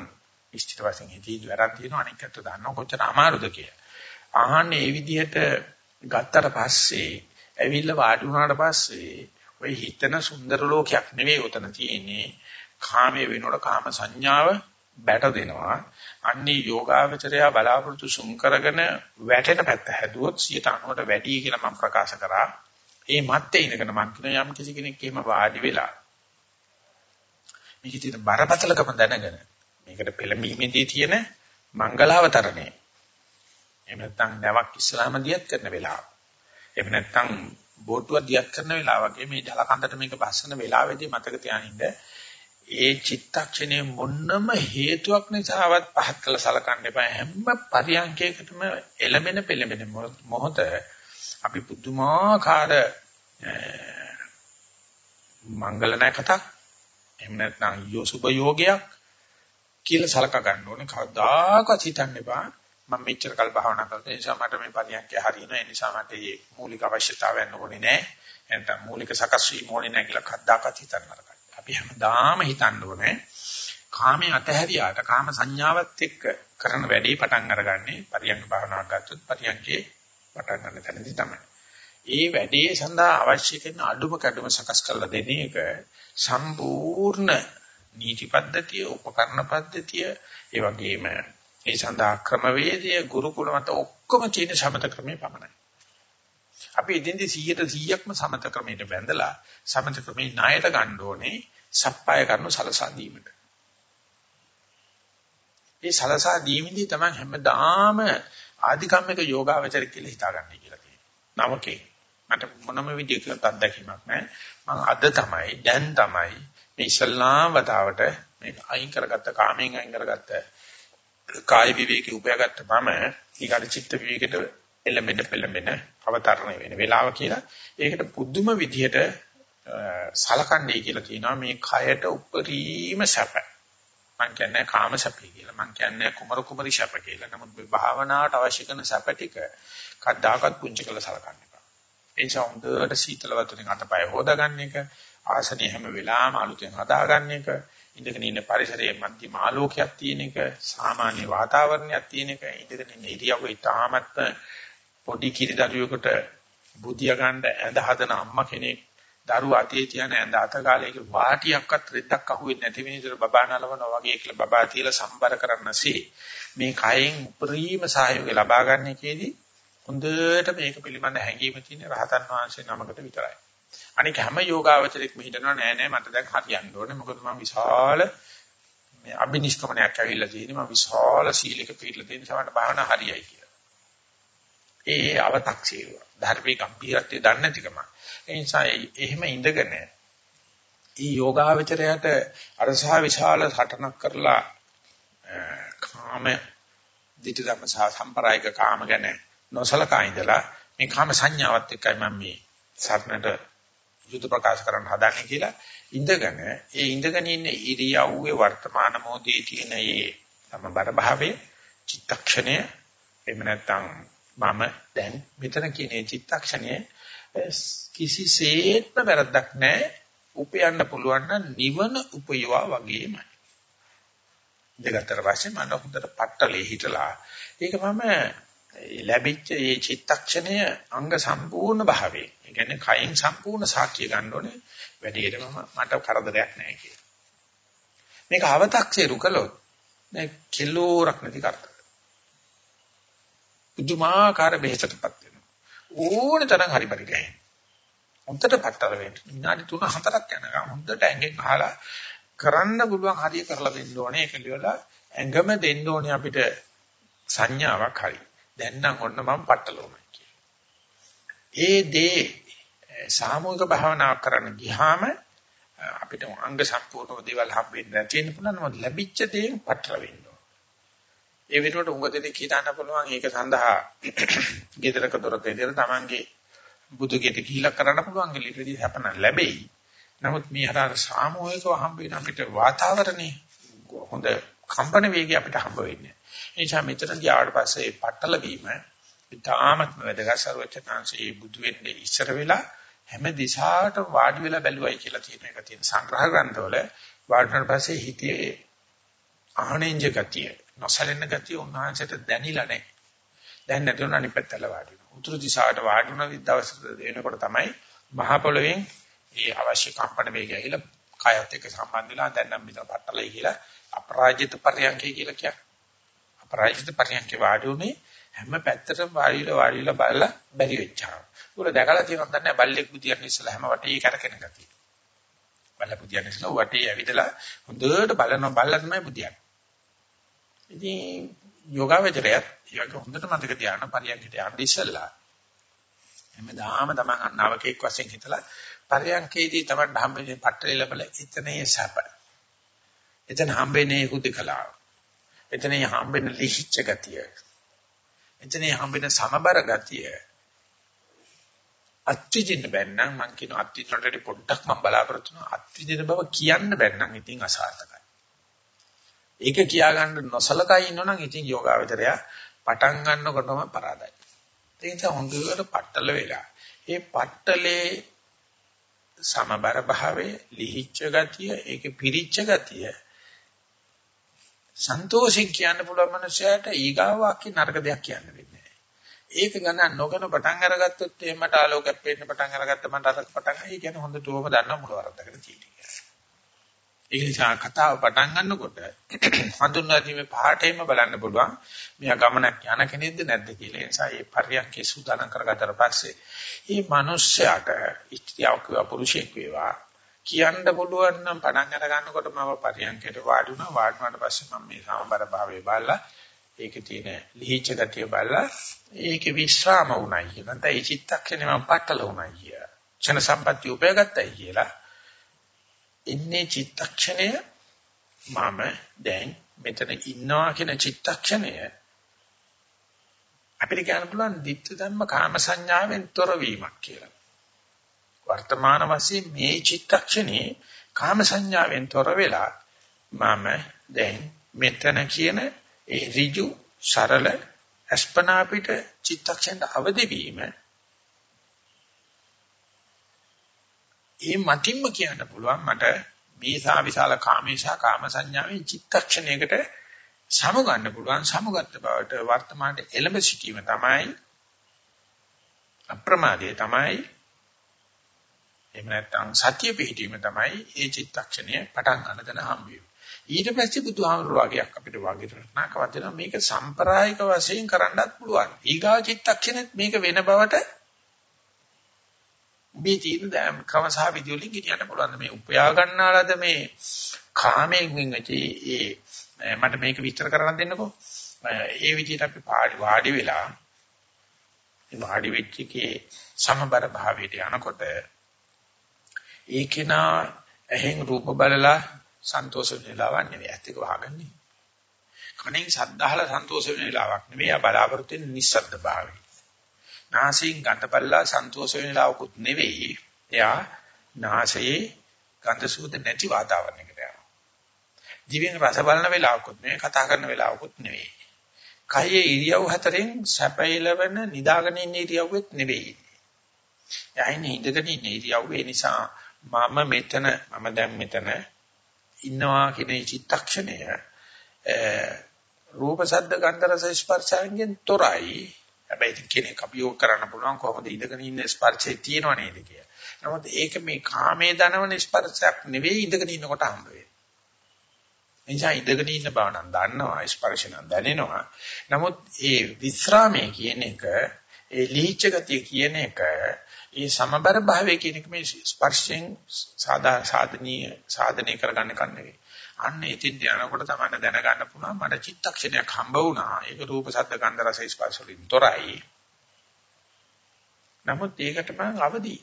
ඉෂ්ටිත වශයෙන් හිතී වැඩක් තියෙනවා අනිකට දන්නව කොච්චර අමාරුද කියලා. ආහන්නේ මේ විදිහට ගත්තට පස්සේ ඇවිල්ලා වාඩි වුණාට පස්සේ ඔය හිතන සුන්දර ලෝකයක් නෙවෙයි උතන තියෙන්නේ. කාමයේ වෙනකොට කාම සංඥාව බැට දෙනවා. අන්නේ යෝගාවචරය බලාපොරොත්තු සුන් කරගෙන වැටෙන පැත්ත හැදුවොත් 90ට වැඩි කියලා මම ප්‍රකාශ කරා. ඒ මැත්තේ ඉනකන මම කියන යම් කිසි කෙනෙක් එහෙම වාඩි වෙලා මේකේ තියෙන බරපතලකම දැනගෙන මේකට පෙළඹීමේදී තියෙන මංගලාවතරණය. එහෙම නැත්නම් නැවක් ඉස්ලාම දියත් කරන වෙලාව. එහෙම නැත්නම් බෝට්ටුවක් දියත් කරන වෙලාව වගේ මේ ජල කඳට මේක බස්සන වෙලාවේදී මතක තියාගන්න ඒ චිත්තක්ෂණයේ මොන්නම හේතුවක් නිසාවත් පහත් කළ සලකන්න එපා. හැම පරියන්කයකටම එළඹෙන පෙළඹෙන මොහොත අපි පුදුමාකාර මංගල නැකතක් එහෙම නැත්නම් යෝසුබ යෝගයක් කියලා සලක ගන්න ඕනේ. කවදාකවත් හිතන්න එපා. මම මෙච්චර කල් භාවනා කරලා ඒ නිසා මට මේ පරියන්කය හරියනවා. ඒ නිසා මට මේ මූලික අවශ්‍යතාවයන් ඕනේ නැහැ නැත්නම් මූලික සකස් වීම ඕනේ නැහැ කියලා කද්දාකත් හිතන්න නරකයි අපි හැමදාම හිතන්න ඕනේ කාමයේ අතහැරියාට කාම සංඥාවත් එක්ක කරන වැඩේ පටන් අරගන්නේ පරියන්ක භාවනාවක් ගත්තොත් පරියන්කේ පටන් ගන්න තැනදී තමයි. ඒ වැඩේ සඳහා අවශ්‍ය කරන අඩුම කැඩුම සකස් කරලා දෙන එක සම්පූර්ණ නීති පද්ධතිය, උපකරණ පද්ධතිය, ඒ වගේම ඒ සඳහා ක්‍රමවේදය ගුරුකුල මත ඔක්කොම තියෙන සමත ක්‍රමේ පමණයි. අපි ඉදින්දි 100ට 100ක්ම සමත ක්‍රමයට බැඳලා සමත ක්‍රමේ ණයට ගන්න ඕනේ සප්පාය කරනු සලසා දීමට. ඒ සලසා දීමේදී තමයි හැමදාම ආධිකම්මික යෝගාවචර කියලා හිතාගන්නේ කියලා තියෙනවා. නමකේ මට මොනම විදිහකට අත්දැකීමක් නැහැ. මම අද තමයි දැන් තමයි මේ ඉස්ලාම් වතාවට මේ අයින් කරගත්ත කාමයෙන් අයින් කරගත්ත කාය විවේකී උපයාගත්ත මම ඊගාට චිත්ත විවේකයට එළඹෙන්න පෙළඹෙන්න අවතරණය වෙන වෙලාව කියලා. ඒකට පුදුම විදිහට සලකන්නේ කියලා කියනවා මේ කයට උපරිම සැප. මං කියන්නේ කාම සැපයි කියලා. මං කියන්නේ කුමරු කුමරි සැප කියලා. නමුත් මේ භාවනාවට අවශ්‍ය කරන සැප ටික කද්දාකත් පුංචි කළ සලකන්න එපා. ඒ නිසා හොඳට සීතල වතුරෙන් අතපය හොදාගන්න එක, ආසනය හැම වෙලාවෙම අලුතෙන් හදාගන්න එක, ඉඳගෙන ඉන්න පරිසරයේ මධ්‍යම ආලෝකයක් තියෙන එක, සාමාන්‍ය වාතාවරණයක් තියෙන එක, ඉඳගෙන ඉන්න ඉරියව්ව ඉතාමත් පොඩි කිරි දරුවෙකුට බුදියා ගන්න ඇඳ හදන අම්මා කෙනෙක් දරුවා අතේ තියන ඇඳ අත කාලේක වාටියක්වත් රෙද්දක් අහුවෙන්නේ නැති විනිතර බබා නලවනවා වගේ කියලා බබා තියලා සම්බර කරන්නසේ මේ කයෙන් උපරිම සහයෝගය ලබා ගන්න එකේදී හොඳට මේක පිළිබඳ හැඟීම තියෙන රහතන් වහන්සේ නමකට විතරයි. අනික හැම යෝගාවචරෙක් මෙහිටනවා නෑ නෑ මට දැන් හරියන්න ඕනේ මොකද මම විශාල මේ අභිනිෂ්ක්‍මණයක් ඇවිල්ලා තියෙනවා මම විශාල සීලයක පිළිලා තියෙන සමහරට භාවනා හරියයි කියලා. ඒ අව탁සීරුව ධර්මී ගම්භීරත්වය දන්නේ නැතිකම. ඒ නිසා එහෙම ඉඳගෙන ඊ යෝගාවචරයට අරසා විශාල හටනක් කරලා කාම ditthi dhamma සහ සම්ප්‍රායික කාම ගැන නොසලකා ඉඳලා මේ කාම සංඥාවත් එක්කයි මම මේ සරණට යුද ප්‍රකාශ කරන්න හදන්නේ කියලා ඉඳගෙන ඒ ඉඳගෙන ඉන්න ඉරියව්වේ වර්තමාන මොහොතේ තියෙන ඒ සමබර භාවයේ චිත්තක්ෂණය එහෙම නැත්නම් මම දැන් මෙතන කියන චිත්තක්ෂණය කිසිසේත්ම වැරද්දක් නැහැ. උපයන්න පුළුවන් නම් නිවන උපයවා වගේමයි. දෙගතර පස්සේ මම හොඳට පట్టලේ හිටලා ඒක මම ලැබිච්ච මේ චිත්තක්ෂණය අංග සම්පූර්ණ භාවයේ. ඒ කියන්නේ කයින් සම්පූර්ණ සාක්ෂිය ගන්න ඕනේ. වැඩේට මම මට කරදරයක් නැහැ කියලා. මේක අව탁සේරු කළොත් මේ කිලෝරක් නැති කරදර. පුදුමාකාර බෙහෙතටපත් වෙනවා. ඕන තරම් හරි පරිගහයි. හොඳට පටල වෙන්න. විනාඩි 3 4ක් යනකම් හොඳට ඇඟෙන් අහලා කරන්න පුළුවන් හරිය කරලා දෙන්න ඕනේ. ඒක ලියලා ඇඟම දෙන්න ඕනේ අපිට සංඥාවක් හරි. දැන් නම් ඔන්න මම පටලවමයි කියලා. ඒ දේ සාමූහික භාවනාවක් කරන්න ගියාම අපිට අංග සම්පූර්ණව දේවල් හම්බෙන්නේ නැති වෙන්න පුළුවන් නමුත් ලැබිච්ච දේෙන් පටල වෙන්න ඒ වෙනුවට උඟ දෙදෙක් හිතන්න පුළුවන් ඒක සඳහා ගෙදරක දොරක ඉඳලා Tamange බුදු ගෙට ගිහිලා කරන්න පුළුවන් ගෙලිටදී හැපන ලැබෙයි. නමුත් මේ හතර සාමූහිකව හම්බ වෙන අපිට වාතාවරණේ හොඳ කම්පන වේගය අපිට හම්බ වෙන්නේ. එනිසා මෙතනදී ආවට පස්සේ පටල වීම ඉතාමත්ම වැදගත් ਸਰවචනාංශයේ බුදු වෙන්නේ ඉස්සර වෙලා හැම දිශාට වාඩි වෙලා බැලුවයි කියලා තියෙන එක තියෙන සංග්‍රහ ග්‍රන්ථවල වාඩිවට පස්සේ හිතේ අහණෙන්ජ ගතිය නොසලෙන ගතිය උන්වහන්සේට දැනිලා නැහැ. දැන් නැති උන අනිපැත්තල වාඩි වෙනවා. උතුරු දිශාවට වාඩි වුණ දවස් වෙනකොට තමයි මහ පොළොවෙන් ඒ අවශ්‍ය කම්පන වේගය ඇහිලා කයත් එක්ක සම්බන්ධ වෙලා දැන් නම් මෙතන පටලයි කියලා අපරාජිත පරියන්කේ කියලා කියන්නේ. අපරාජිත පරියන්කේ වාඩි උනේ හැම පැත්තටම වාඩිලා වාඩිලා බලලා බැරි වෙච්චා. උර දැකලා තියෙනවද නැහැ බල්ලෙක් බුදියන් ඉස්සලා හැම වටේ කරකෙන ගතිය. බල්ල බුදියන් ඉස්සලා වටේ ඇවිදලා හොඳට බලන බල්ල තමයි බුදියන්. ඉතින් යෝගාවචරයත් ඒක හොඳට මතක තියාගන්න පරියන්කට යන්න ඉස්සලා හැමදාම තමන් නවකෙක් වශයෙන් හිතලා පරියන්කේදී තමන් හම්බෙන්නේ පට්ටලේ ලැබල එතනේ සැප. එතන හම්බෙන්නේ හුදකලාව. එතනින් හම්බෙන ලිහිච්ච ගතිය. එතනින් හම්බෙන සමබර ගතිය. අත්විඳින්න බැන්නම් මං කියන අත්විඳිනට පොඩ්ඩක් මම බලාපොරොත්තු වෙනවා අත්විඳින බව කියන්න බැන්නම් ඉතින් අසාර්ථකයි. ඒක කියා ගන්න නොසලකා ඉන්නවනම් ඉතින් යෝගාවචරය පටන් ගන්නකොටම පරාදයි. ඒ නිසා හොඳට පట్టල වෙලා. ඒ පట్టලේ සමබර භාවයේ ලිහිච්ච ගතිය, ඒකේ පිරිච්ච ගතිය සන්තෝෂෙන් කියන්න පුළුවන් මනුස්සයාට ඊගාව වාක්‍ය නරක දෙයක් කියන්න වෙන්නේ ඒක ගණන් නොගෙන පටන් අරගත්තොත් එහෙමට ආලෝකයක් පේන්න පටන් අරගත්ත මට අර පටන් ඒ කියන්නේ හොඳටම දන්නා මොන වරද්දකට තියෙන්නේ. ඒ නිසා කතාව පටන් ගන්නකොට හඳුන්වා දීමේ පාඩේම බලන්න පුළුවන්. මෙයා ගමනක් යන කෙනෙක්ද නැද්ද කියලා. ඒ නිසා මේ පරියන්කේ සූදානම් කරගත්තට පස්සේ මේ මිනිස්යාට ඉස්තියාවක් වේවා පුරුෂයෙක් වේවා කියන්න පුළුවන් නම් පටන් අර ගන්නකොට මම පරියන්කේට වාඩි වුණා. වාඩි වුණාට පස්සේ මම මේ සමබර භාවයේ බලලා ඒකේ තියෙන ලිහිච්ඡ ගතිය බලලා ඒකේ විශ්‍රාම වුණයි කියන. නැත්නම් ඒ චිත්තක්ෂණය මම පట్టල වුණයි කිය. ක්ෂණ සම්පත්‍ය උපයගත්තයි කියලා. ඉන්නේ චිත්තක්ෂණය මම දැන් මෙතන ඉන්නවා කියන චිත්තක්ෂණය අපිට කියන්න පුළුවන් ditth ධම්ම කාම සංඥාවෙන් තොර වීමක් කියලා. වර්තමාන වශයෙන් මේ චිත්තක්ෂණේ කාම සංඥාවෙන් තොර වෙලා මම දැන් මෙතන කියන ඒ ඍජු සරල අස්පනා පිට චිත්තක්ෂණයට අවදි වීම ඒ මතින්ම කියන්න පුළුවන් මට මේසා විශාල කාමේශා කාම සංඥාවෙන් චිත්තක්ෂණයකට සමගන්න පුළුවන් සමගත්ත බවට වර්තමානයේ එළඹ සිටීම තමයි අප්‍රමාදයේ තමයි එහෙම නැත්නම් සත්‍ය පිහිටීම තමයි ඒ චිත්තක්ෂණය පටන් ගන්න දන හම්බෙන්නේ ඊට පස්සේ බුදුහාමුදුරුවෝ වගේක් අපිට වගේ රණාකවත් දෙනවා. මේක සම්ප්‍රායික වශයෙන් කරන්නත් පුළුවන්. ඊගා චිත්තක්ෂණෙත් මේක වෙන බවට මේ තියෙන දැන් කවසා විදියලින් ගෙනියන්න පුළුවන් මේ උපයා ගන්නාලාද මේ කාමයෙන් වෙච්ච ඒ මට මේක විස්තර කරන්න දෙන්නකෝ. ඒ විදිහට අපි පාඩි වාඩි වෙලා වාඩි වෙච්ච එකේ සමබර භාවයට යනකොට ඒකේනා එහෙන් රූප බලලා සන්තෝෂ වෙලාවක් නෙවෙයි ඇත්ත එක වහගන්නේ. කණෙන් සද්දාහලා සන්තෝෂ වෙන වෙලාවක් නෙවෙයි ආ බලාපොරොත්තු වෙන නිස්සද්ද භාවය. නාසයෙන් ගඳපල්ලා සන්තෝෂ වෙන වෙලාවකුත් නෙවෙයි. එයා නාසයේ ගඳ සුවඳ නැති වාතාවරණයකට යනවා. දිවෙන් රස බලන වෙලාවකුත් නෙවෙයි කතා කරන වෙලාවකුත් නෙවෙයි. කයේ ඉරියව් හතරෙන් සැපයලවන නිදාගෙන ඉන්න ඉරියව්වෙත් නෙවෙයි. යහිනේ ඉඳගෙන ඉන්න ඉරියව්වේ නිසා මම මෙතන මම දැන් මෙතන ඉන්නවා කියන චිත්තක්ෂණය රූප ශබ්ද ගන්ධ රස ස්පර්ශයෙන් තොරයි. හැබැයි කෙනෙක් අභියෝග කරන්න පුළුවන් කොහොමද ඉඳගෙන ඉන්න ස්පර්ශය තියෙනව නේද කියලා. නමුත් ඒක මේ කාමයේ දනවන ස්පර්ශයක් නෙවෙයි ඉඳගෙන ඉන්නකොට හම්බ වෙන්නේ. එනිසා ඉඳගෙන ඉන්න බව නම් දන්නවා ස්පර්ශ නම් දැනෙනවා. නමුත් ඒ විස්රාමයේ කියන එක ඒ ලීච්ඡ ගතිය කියන එක ඒ සමබර භාවය කියන එක මේ ස්පර්ශයෙන් සාදා සාධනීය සාධනය කරගන්න කන්නේ. අන්න ඉතින් ධානයකට තමයි දැනගන්න පුළුවන් මට චිත්තක්ෂණයක් හම්බ වුණා. ඒක රූප ශබ්ද ගන්ධ රස ස්පර්ශ වලින් තොරයි. නමුත් ඒකට මම අවදි.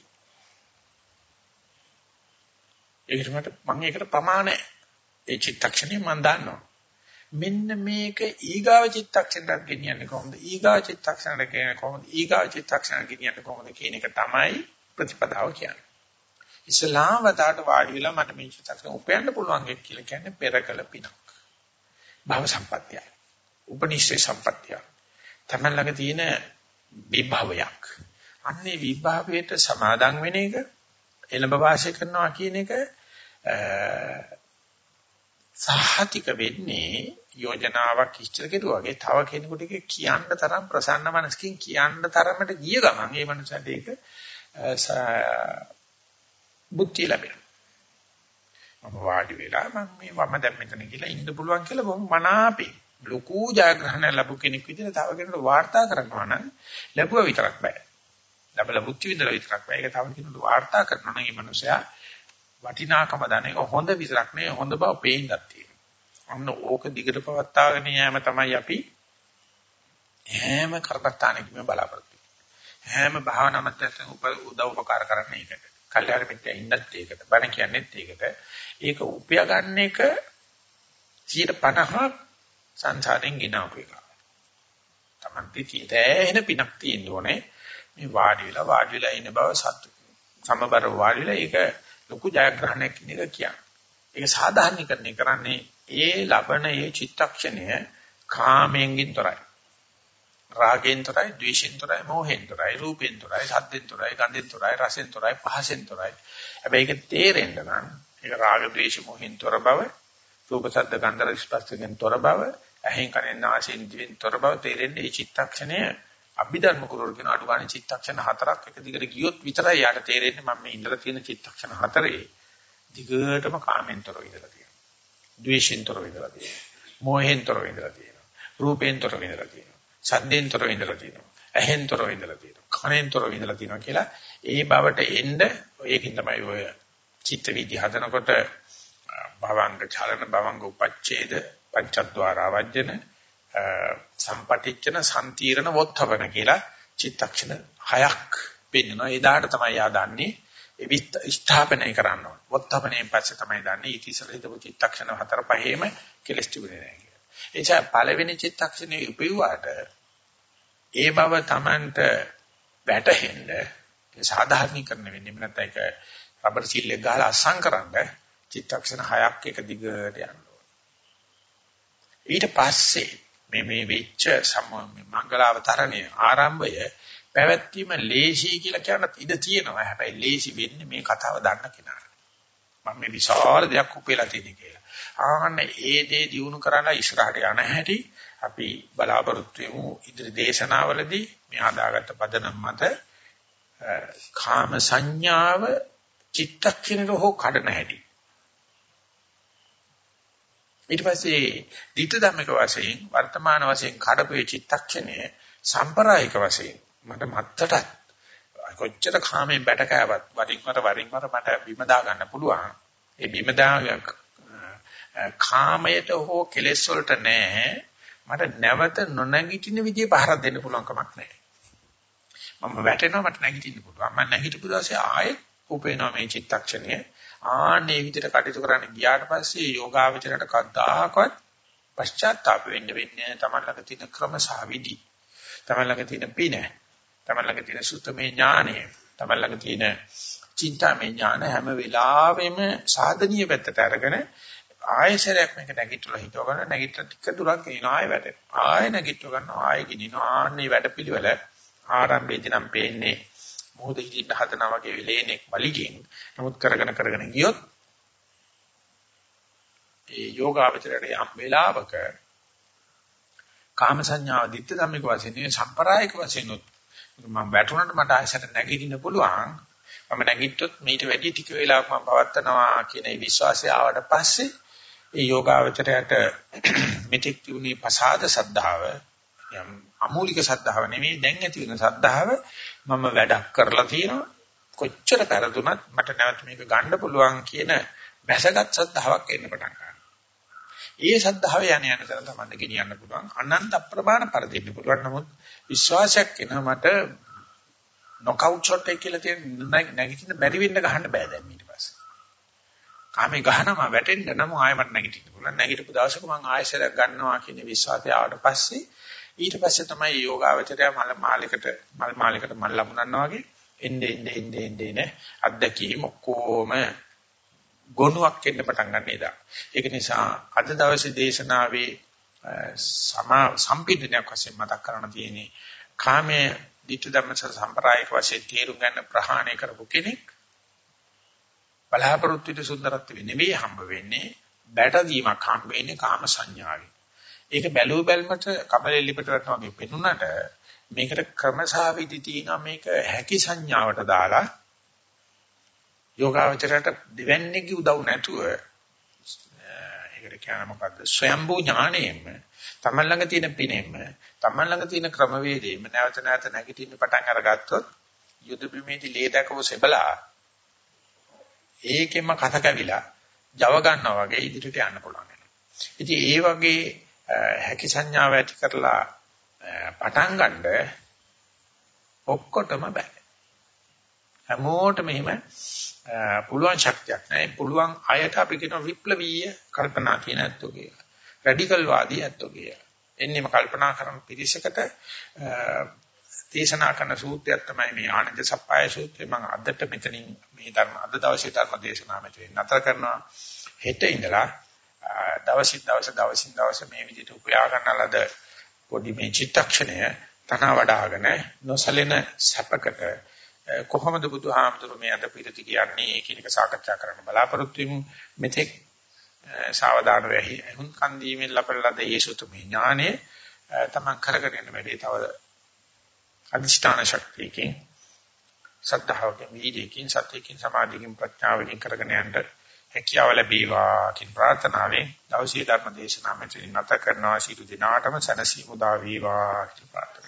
ඒකට මට මම ඒකට ප්‍රමාණයි. ඒ චිත්තක්ෂණය මම දන්නවා. මෙන්න මේක ඊගාව චිත්තක්ෂණයට ගෙනියන්නේ කොහොමද? ඊගාව චිත්තක්ෂණයට ගෙනියන්නේ කොහොමද? ඊගාව චිත්තක්ෂණයට ගෙනියන්නේ කොහොමද කියන එක තමයි ප්‍රතිපදාව කියන්නේ. ඉස්ලාම වතාවට වාඩි වෙලා මට මේ චිත්තක්ෂණ උපයන්න පුළුවන් කියලා කියන්නේ පෙරකල පිනක්. භව සම්පත්තිය. උපනිෂේ සම්පත්තිය. තමයි ළඟ තියෙන විභවයක්. අන්නේ විභවයට සමාදන් වෙන එක එළඹ වාසය කරනවා කියන එක සහතික වෙන්නේ යෝජනාවක් ඉස්තර කෙරුවාගේ තව කෙනෙකුට කියන්න තරම් ප්‍රසන්න මනසකින් කියන්න තරමට ගිය ගමන් ඒ මනසට ඒක බුද්ධිය ලැබෙනවා. මම වාඩි වෙලා මම මේ වම දැන් මෙතන කියලා ඉන්න පුළුවන් කියලා බොහොම මනාපේ ලොකු ජයග්‍රහණ ලැබු කෙනෙක් විදිහට තව කෙනෙකුට වාර්තා කරනවා නම් ලැබුවා විතරක් බෑ. ලැබලා බුද්ධි විඳලා විතරක් බෑ. ඒක තව කෙනෙකුට වාර්තා කරනවා නම් මේ මනුස්සයා වටිනාකම දන එක හොඳ විතරක් නෙවෙයි හොඳ බව පේන්නත් තියෙනවා. අන්න ඕක දිගට පවත්වාගෙන යෑම තමයි අපි හැම කරපත්තානෙකම බලාපොරොත්තු හැම භාවනා මතයෙන් උදව් උපකාර කරන්නේ ඒකට. කල්යාණ මිත්‍යා ඉන්නත් ඒකට. බණ කියන්නේත් ඒකට. ඒක උපයා ගන්න එක 50ක් සංසාරෙන් ගෙනාවු එක. Tamanti තියෙන පිනක් තියෙන්න ඕනේ. මේ වාඩි වෙලා වාඩි වෙලා ඉන්න බව සතු. සමබර වාඩි වෙලා ඒක ලොකු ජයග්‍රහණයක් කියන එක කියන්නේ. ඒක සාධාරණීකරණය කරන්නේ ඒ ලබන ඒ චිත්තක්ෂණය කාමයෙන්ගින් තොරයි. රාගෙන් තොරයි, ද්වේෂෙන් තොරයි, මෝහෙන් තොරයි, රූපෙන් තොරයි, සද්දෙන් තොරයි, ගන්ධෙන් තොරයි, රසෙන් තොරයි, පහසෙන් තොරයි. හැබැයි ඒක තේරෙන්න නම් ඒක රාග, ද්වේෂ, මෝහෙන් තොර බව, රූප, සද්ද, ගන්ධ, රස, ස්පර්ශයෙන් තොර බව, ඇහෙන් කනෙන් නාසයෙන් දිවෙන් තොර බව තේරෙන්නේ මේ චිත්තක්ෂණය අභිධර්ම කුරුල් කියන අඩුගානේ චිත්තක්ෂණ හතරක් එක දිගට ගියොත් විතරයි යාට තේරෙන්නේ මම මේ ඉඳලා තියෙන චිත්තක්ෂණ හතරේ දිගටම කාමෙන්තර ඉඳලා තියෙනවා. ද්වේෂෙන්තර ඉඳලා තියෙනවා. මෝහෙන්තර ඉඳලා තියෙනවා. රූපෙන්තර ඉඳලා තියෙනවා. සද්දෙන්තර ඉඳලා තියෙනවා. ඇහෙන්තර ඉඳලා තියෙනවා. කනෙන්තර ඉඳලා තියෙනවා කියලා ඒ බවට එන්න ඒකින් තමයි ඔය චිත්ත විදි හදනකොට භවංග චලන භවංග උපච්ඡේද පංචද්වාර වජ්ජන සම්පටිච්චන සම්තිරණ වොත්තවන කියලා චිත්තක්ෂණ හයක් පෙන්වනවා. එදාට තමයි යා දන්නේ එවිත් ස්ථාපනය කරන්න ඕන. වොත්තවණයෙන් පස්සේ තමයි දන්නේ ඊටිසල හිතපු චිත්තක්ෂණ හතර පහේම කෙලස් තිබුණේ නැහැ කියලා. එනිසා පළවෙනි චිත්තක්ෂණේ උපයුවාට ඒ බව Tamanට වැටහෙන්න සාධාරණීකරණය වෙන්නේ නැත්නම් ඒක රබර් සීල් එක ගහලා අස්සම් කරන්න චිත්තක්ෂණ හයක් එක දිගට යන්න ඊට පස්සේ මේ මේ වෙච්ච මංගලාවතරණය ආරම්භය පැවැත්වීම ලේසි කියලා කියනත් ඉඩ තියෙනවා. හැබැයි ලේසි වෙන්නේ මේ කතාව දන්න කෙනාට. මම මේ විශාල දෙයක් උපේලා තියෙන කියලා. ආන්න ඒ දේ දිනු කරලා ඉස්සරහට යන හැටි අපි බලාපොරොත්තු වෙමු ඉදිරි දේශනාවලදී මේ හදාගත්ත පදනම් මත කාම සංඥාව චිත්තක්ෂණයට හෝ කඩන හැටි. ඊට පස්සේ ධිට ධම්මික වශයෙන් වර්තමාන වශයෙන් කඩපේ චිත්තක්ෂණය සම්ප්‍රායික වශයෙන් මට මත්තට කොච්චර කාමෙන් බැට කෑවත් වරින් වර වරින් වර මට බිම දා ගන්න පුළුවන්. ඒ බිම දා කාමයට හෝ කෙලෙස් වලට නෑ මට නැවත නොනැගිටින විදිය පහරක් දෙන්න පුළුවන් කමක් නෑ මම වැටෙනවා මට නැගිටින්න පුළුවන්. මම නැගිටපු දවසේ ආයෙත් උපේනවා මේ චිත්තක්ෂණය. ආන්නේ විදිහට කටයුතු කරන්න ගියාට පස්සේ යෝගාවචරයට කද්දාකවත් පශ්චාත්තාප වෙන්න වෙන්නේ තමයි ළඟ තියෙන ක්‍රම සහ විදි. තමයි ළඟ තියෙන පින. තමයි ළඟ තියෙන සුත්තමේ ඥානය. තමයි ළඟ තියෙන චින්තාමේ ඥාන හැම වෙලාවෙම සාධනීය පැත්තට අරගෙන ආයෙසරයක් මේක නැගිටලා හිතව ගන්න නැගිටලා ටික දුරක් එනවා ආයෙ වැටෙනවා ආයෙ නැගිටව ගන්නවා ආයෙ ගිනිනවා ආන්නේ වැඩපිළිවෙල ආරම්භයේදී නම් පේන්නේ මොහොත හිතින් හදනවා වගේ වෙලේනෙක් බලිගෙන් නමුත් කරගෙන කරගෙන ගියොත් ඒ යෝගාවචරයට යම් වෙලාවක කාම සංඥාව දිත්ත ධම්මික වශයෙන් නෙවෙයි සම්ප්‍රායික වශයෙන් උත් මම වැටුණාට මට ආයෙසට නැගිටින්න පුළුවන්. මම නැගිට්ටොත් මීට වැඩි ටික වෙලාවක් මම පවත්නවා කියන ඒ විශ්වාසය ආවට පස්සේ ඒ යෝගාවචරයට මෙතෙක් තිබුණේ පසාද සද්ධාව යම් අමූලික සද්ධාව නෙවෙයි දැන් ඇති වෙන සද්ධාව මම වැඩක් කරලා තියෙනවා කොච්චර පෙරදුනත් මට නැවත මේක ගන්න පුළුවන් කියන වැසගත් සද්ධාාවක් එන්න පටන් ගන්නවා. ඒ සද්ධාව යන යන තර තමයි ගෙනියන්න පුළුවන් අනන්ත අප්‍රමාණ පරිදින්න පුළුවන් නමුත් විශ්වාසයක් එනවා මට නොකවුට් ෂොට් එක කියලා තියෙන නැගිටින්න බැරි වෙන්න ගහන්න බෑ දැන් ඊට පස්සේ. කාමේ ගහනවා වැටෙන්න නම් ආයෙමත් නැගිටින්න පුළුවන්. නැගිටපු දවසක මම ආයෙසරක් ගන්නවා කියන විශ්වාසය ආවට පස්සේ ඊට පස්සේ තමයි යෝගාවචරය මල් මාලයකට මල් මාලයකට මල් ලැබුණා වගේ එන්නේ එන්නේ එන්නේ එන්නේ අත්දැකීම් ඔක්කොම ගොනුවක් එන්න පටන් ගන්න එදා. ඒක නිසා අද දවසේ දේශනාවේ සම සම්පීඩනයක් වශයෙන් මතක් කරන්න තියෙන්නේ කාමයේ ditth ධම්මස සම්ප්‍රායික වශයෙන් තේරුම් ගන්න ප්‍රහාණය කරපු කෙනෙක් බලාපොරොත්තු විට සුන්දරත්වෙ නෙවෙයි හම්බ වෙන්නේ බැටදීමක් හම්බ වෙන්නේ කාම සංඥාවෙන්. ඒක බැලුව බැලමට කබලෙ ලිපට වටන වගේ පෙනුනට මේකට ක්‍රමසාවිදි තියෙනවා මේක හැකි සංඥාවට දාලා යෝගාවචරයට දෙවන්නේගේ උදව් නැතුව ඒකට කියන මොකද්ද ස්වයම්බෝ ඥාණයෙන්ම තමන් ළඟ තියෙන පිනෙම තමන් ළඟ තියෙන ක්‍රමවේදයෙන්ම නැවත නැවත නැගිටින්න පටන් අරගත්තොත් යුද බිමේදී ලේ දැකව සෙබලා ඒකෙම කත කැවිලා ජව ගන්නවා වගේ ඉදිරියට යන්න පුළුවන්. ඉතින් ඒ වගේ හැකි සංඥාව ඇති කරලා පටන් ගන්න ඔක්කොටම බෑ. හැමෝටම එහෙම පුළුවන් ශක්තියක් නැහැ. පුළුවන් අයට අපි කියන විප්ලවීය කල්පනා කියන ඇත්තෝ කියලා. රැඩිකල් වාදී ඇත්තෝ කියලා. එන්නෙම කල්පනා කරන පිරිසකට දේශනා කරන සූත්‍රයක් තමයි මේ ආනන්ද සප්පාය සූත්‍රය. මම අදට මෙතනින් මේ ධර්ම අද දවසේ ධර්ම දේශනාව මෙතන නතර කරනවා. හෙට ඉඳලා දවසින් දවස දවසින් දවස මේ විදිහට උපයා ගන්නලද පොඩි මේ චිත්තක්ෂණය තන වඩ아가න නොසලෙන සැපකට කොහොමද බුදුහාමුදුරුවෝ මේ අද පිළිති කියන්නේ කියන එක සාකච්ඡා කරන්න බලාපොරොත්තු වෙමු. මෙතෙක් සාවධාන වෙහි හුන් කන්දීමෙන් ලබලද යේසුතුමේ ඥානෙ තමන් කරගෙන යන වැඩේ තව අදිෂ්ඨාන ශක්තියකින් සද්ධාවකින් වීර්යකින් සතියකින් සමාධියකින් ප්‍රඥාවකින් කරගෙන යන්න හැකියාව ලැබේවා කියන ප්‍රාර්ථනාවෙන් දවසේ ධර්ම දේශනාව මෙතනින් නැත කරනවා. සිටු දිනාටම සනසි මුදා වේවා කියලා ප්‍රාර්ථනා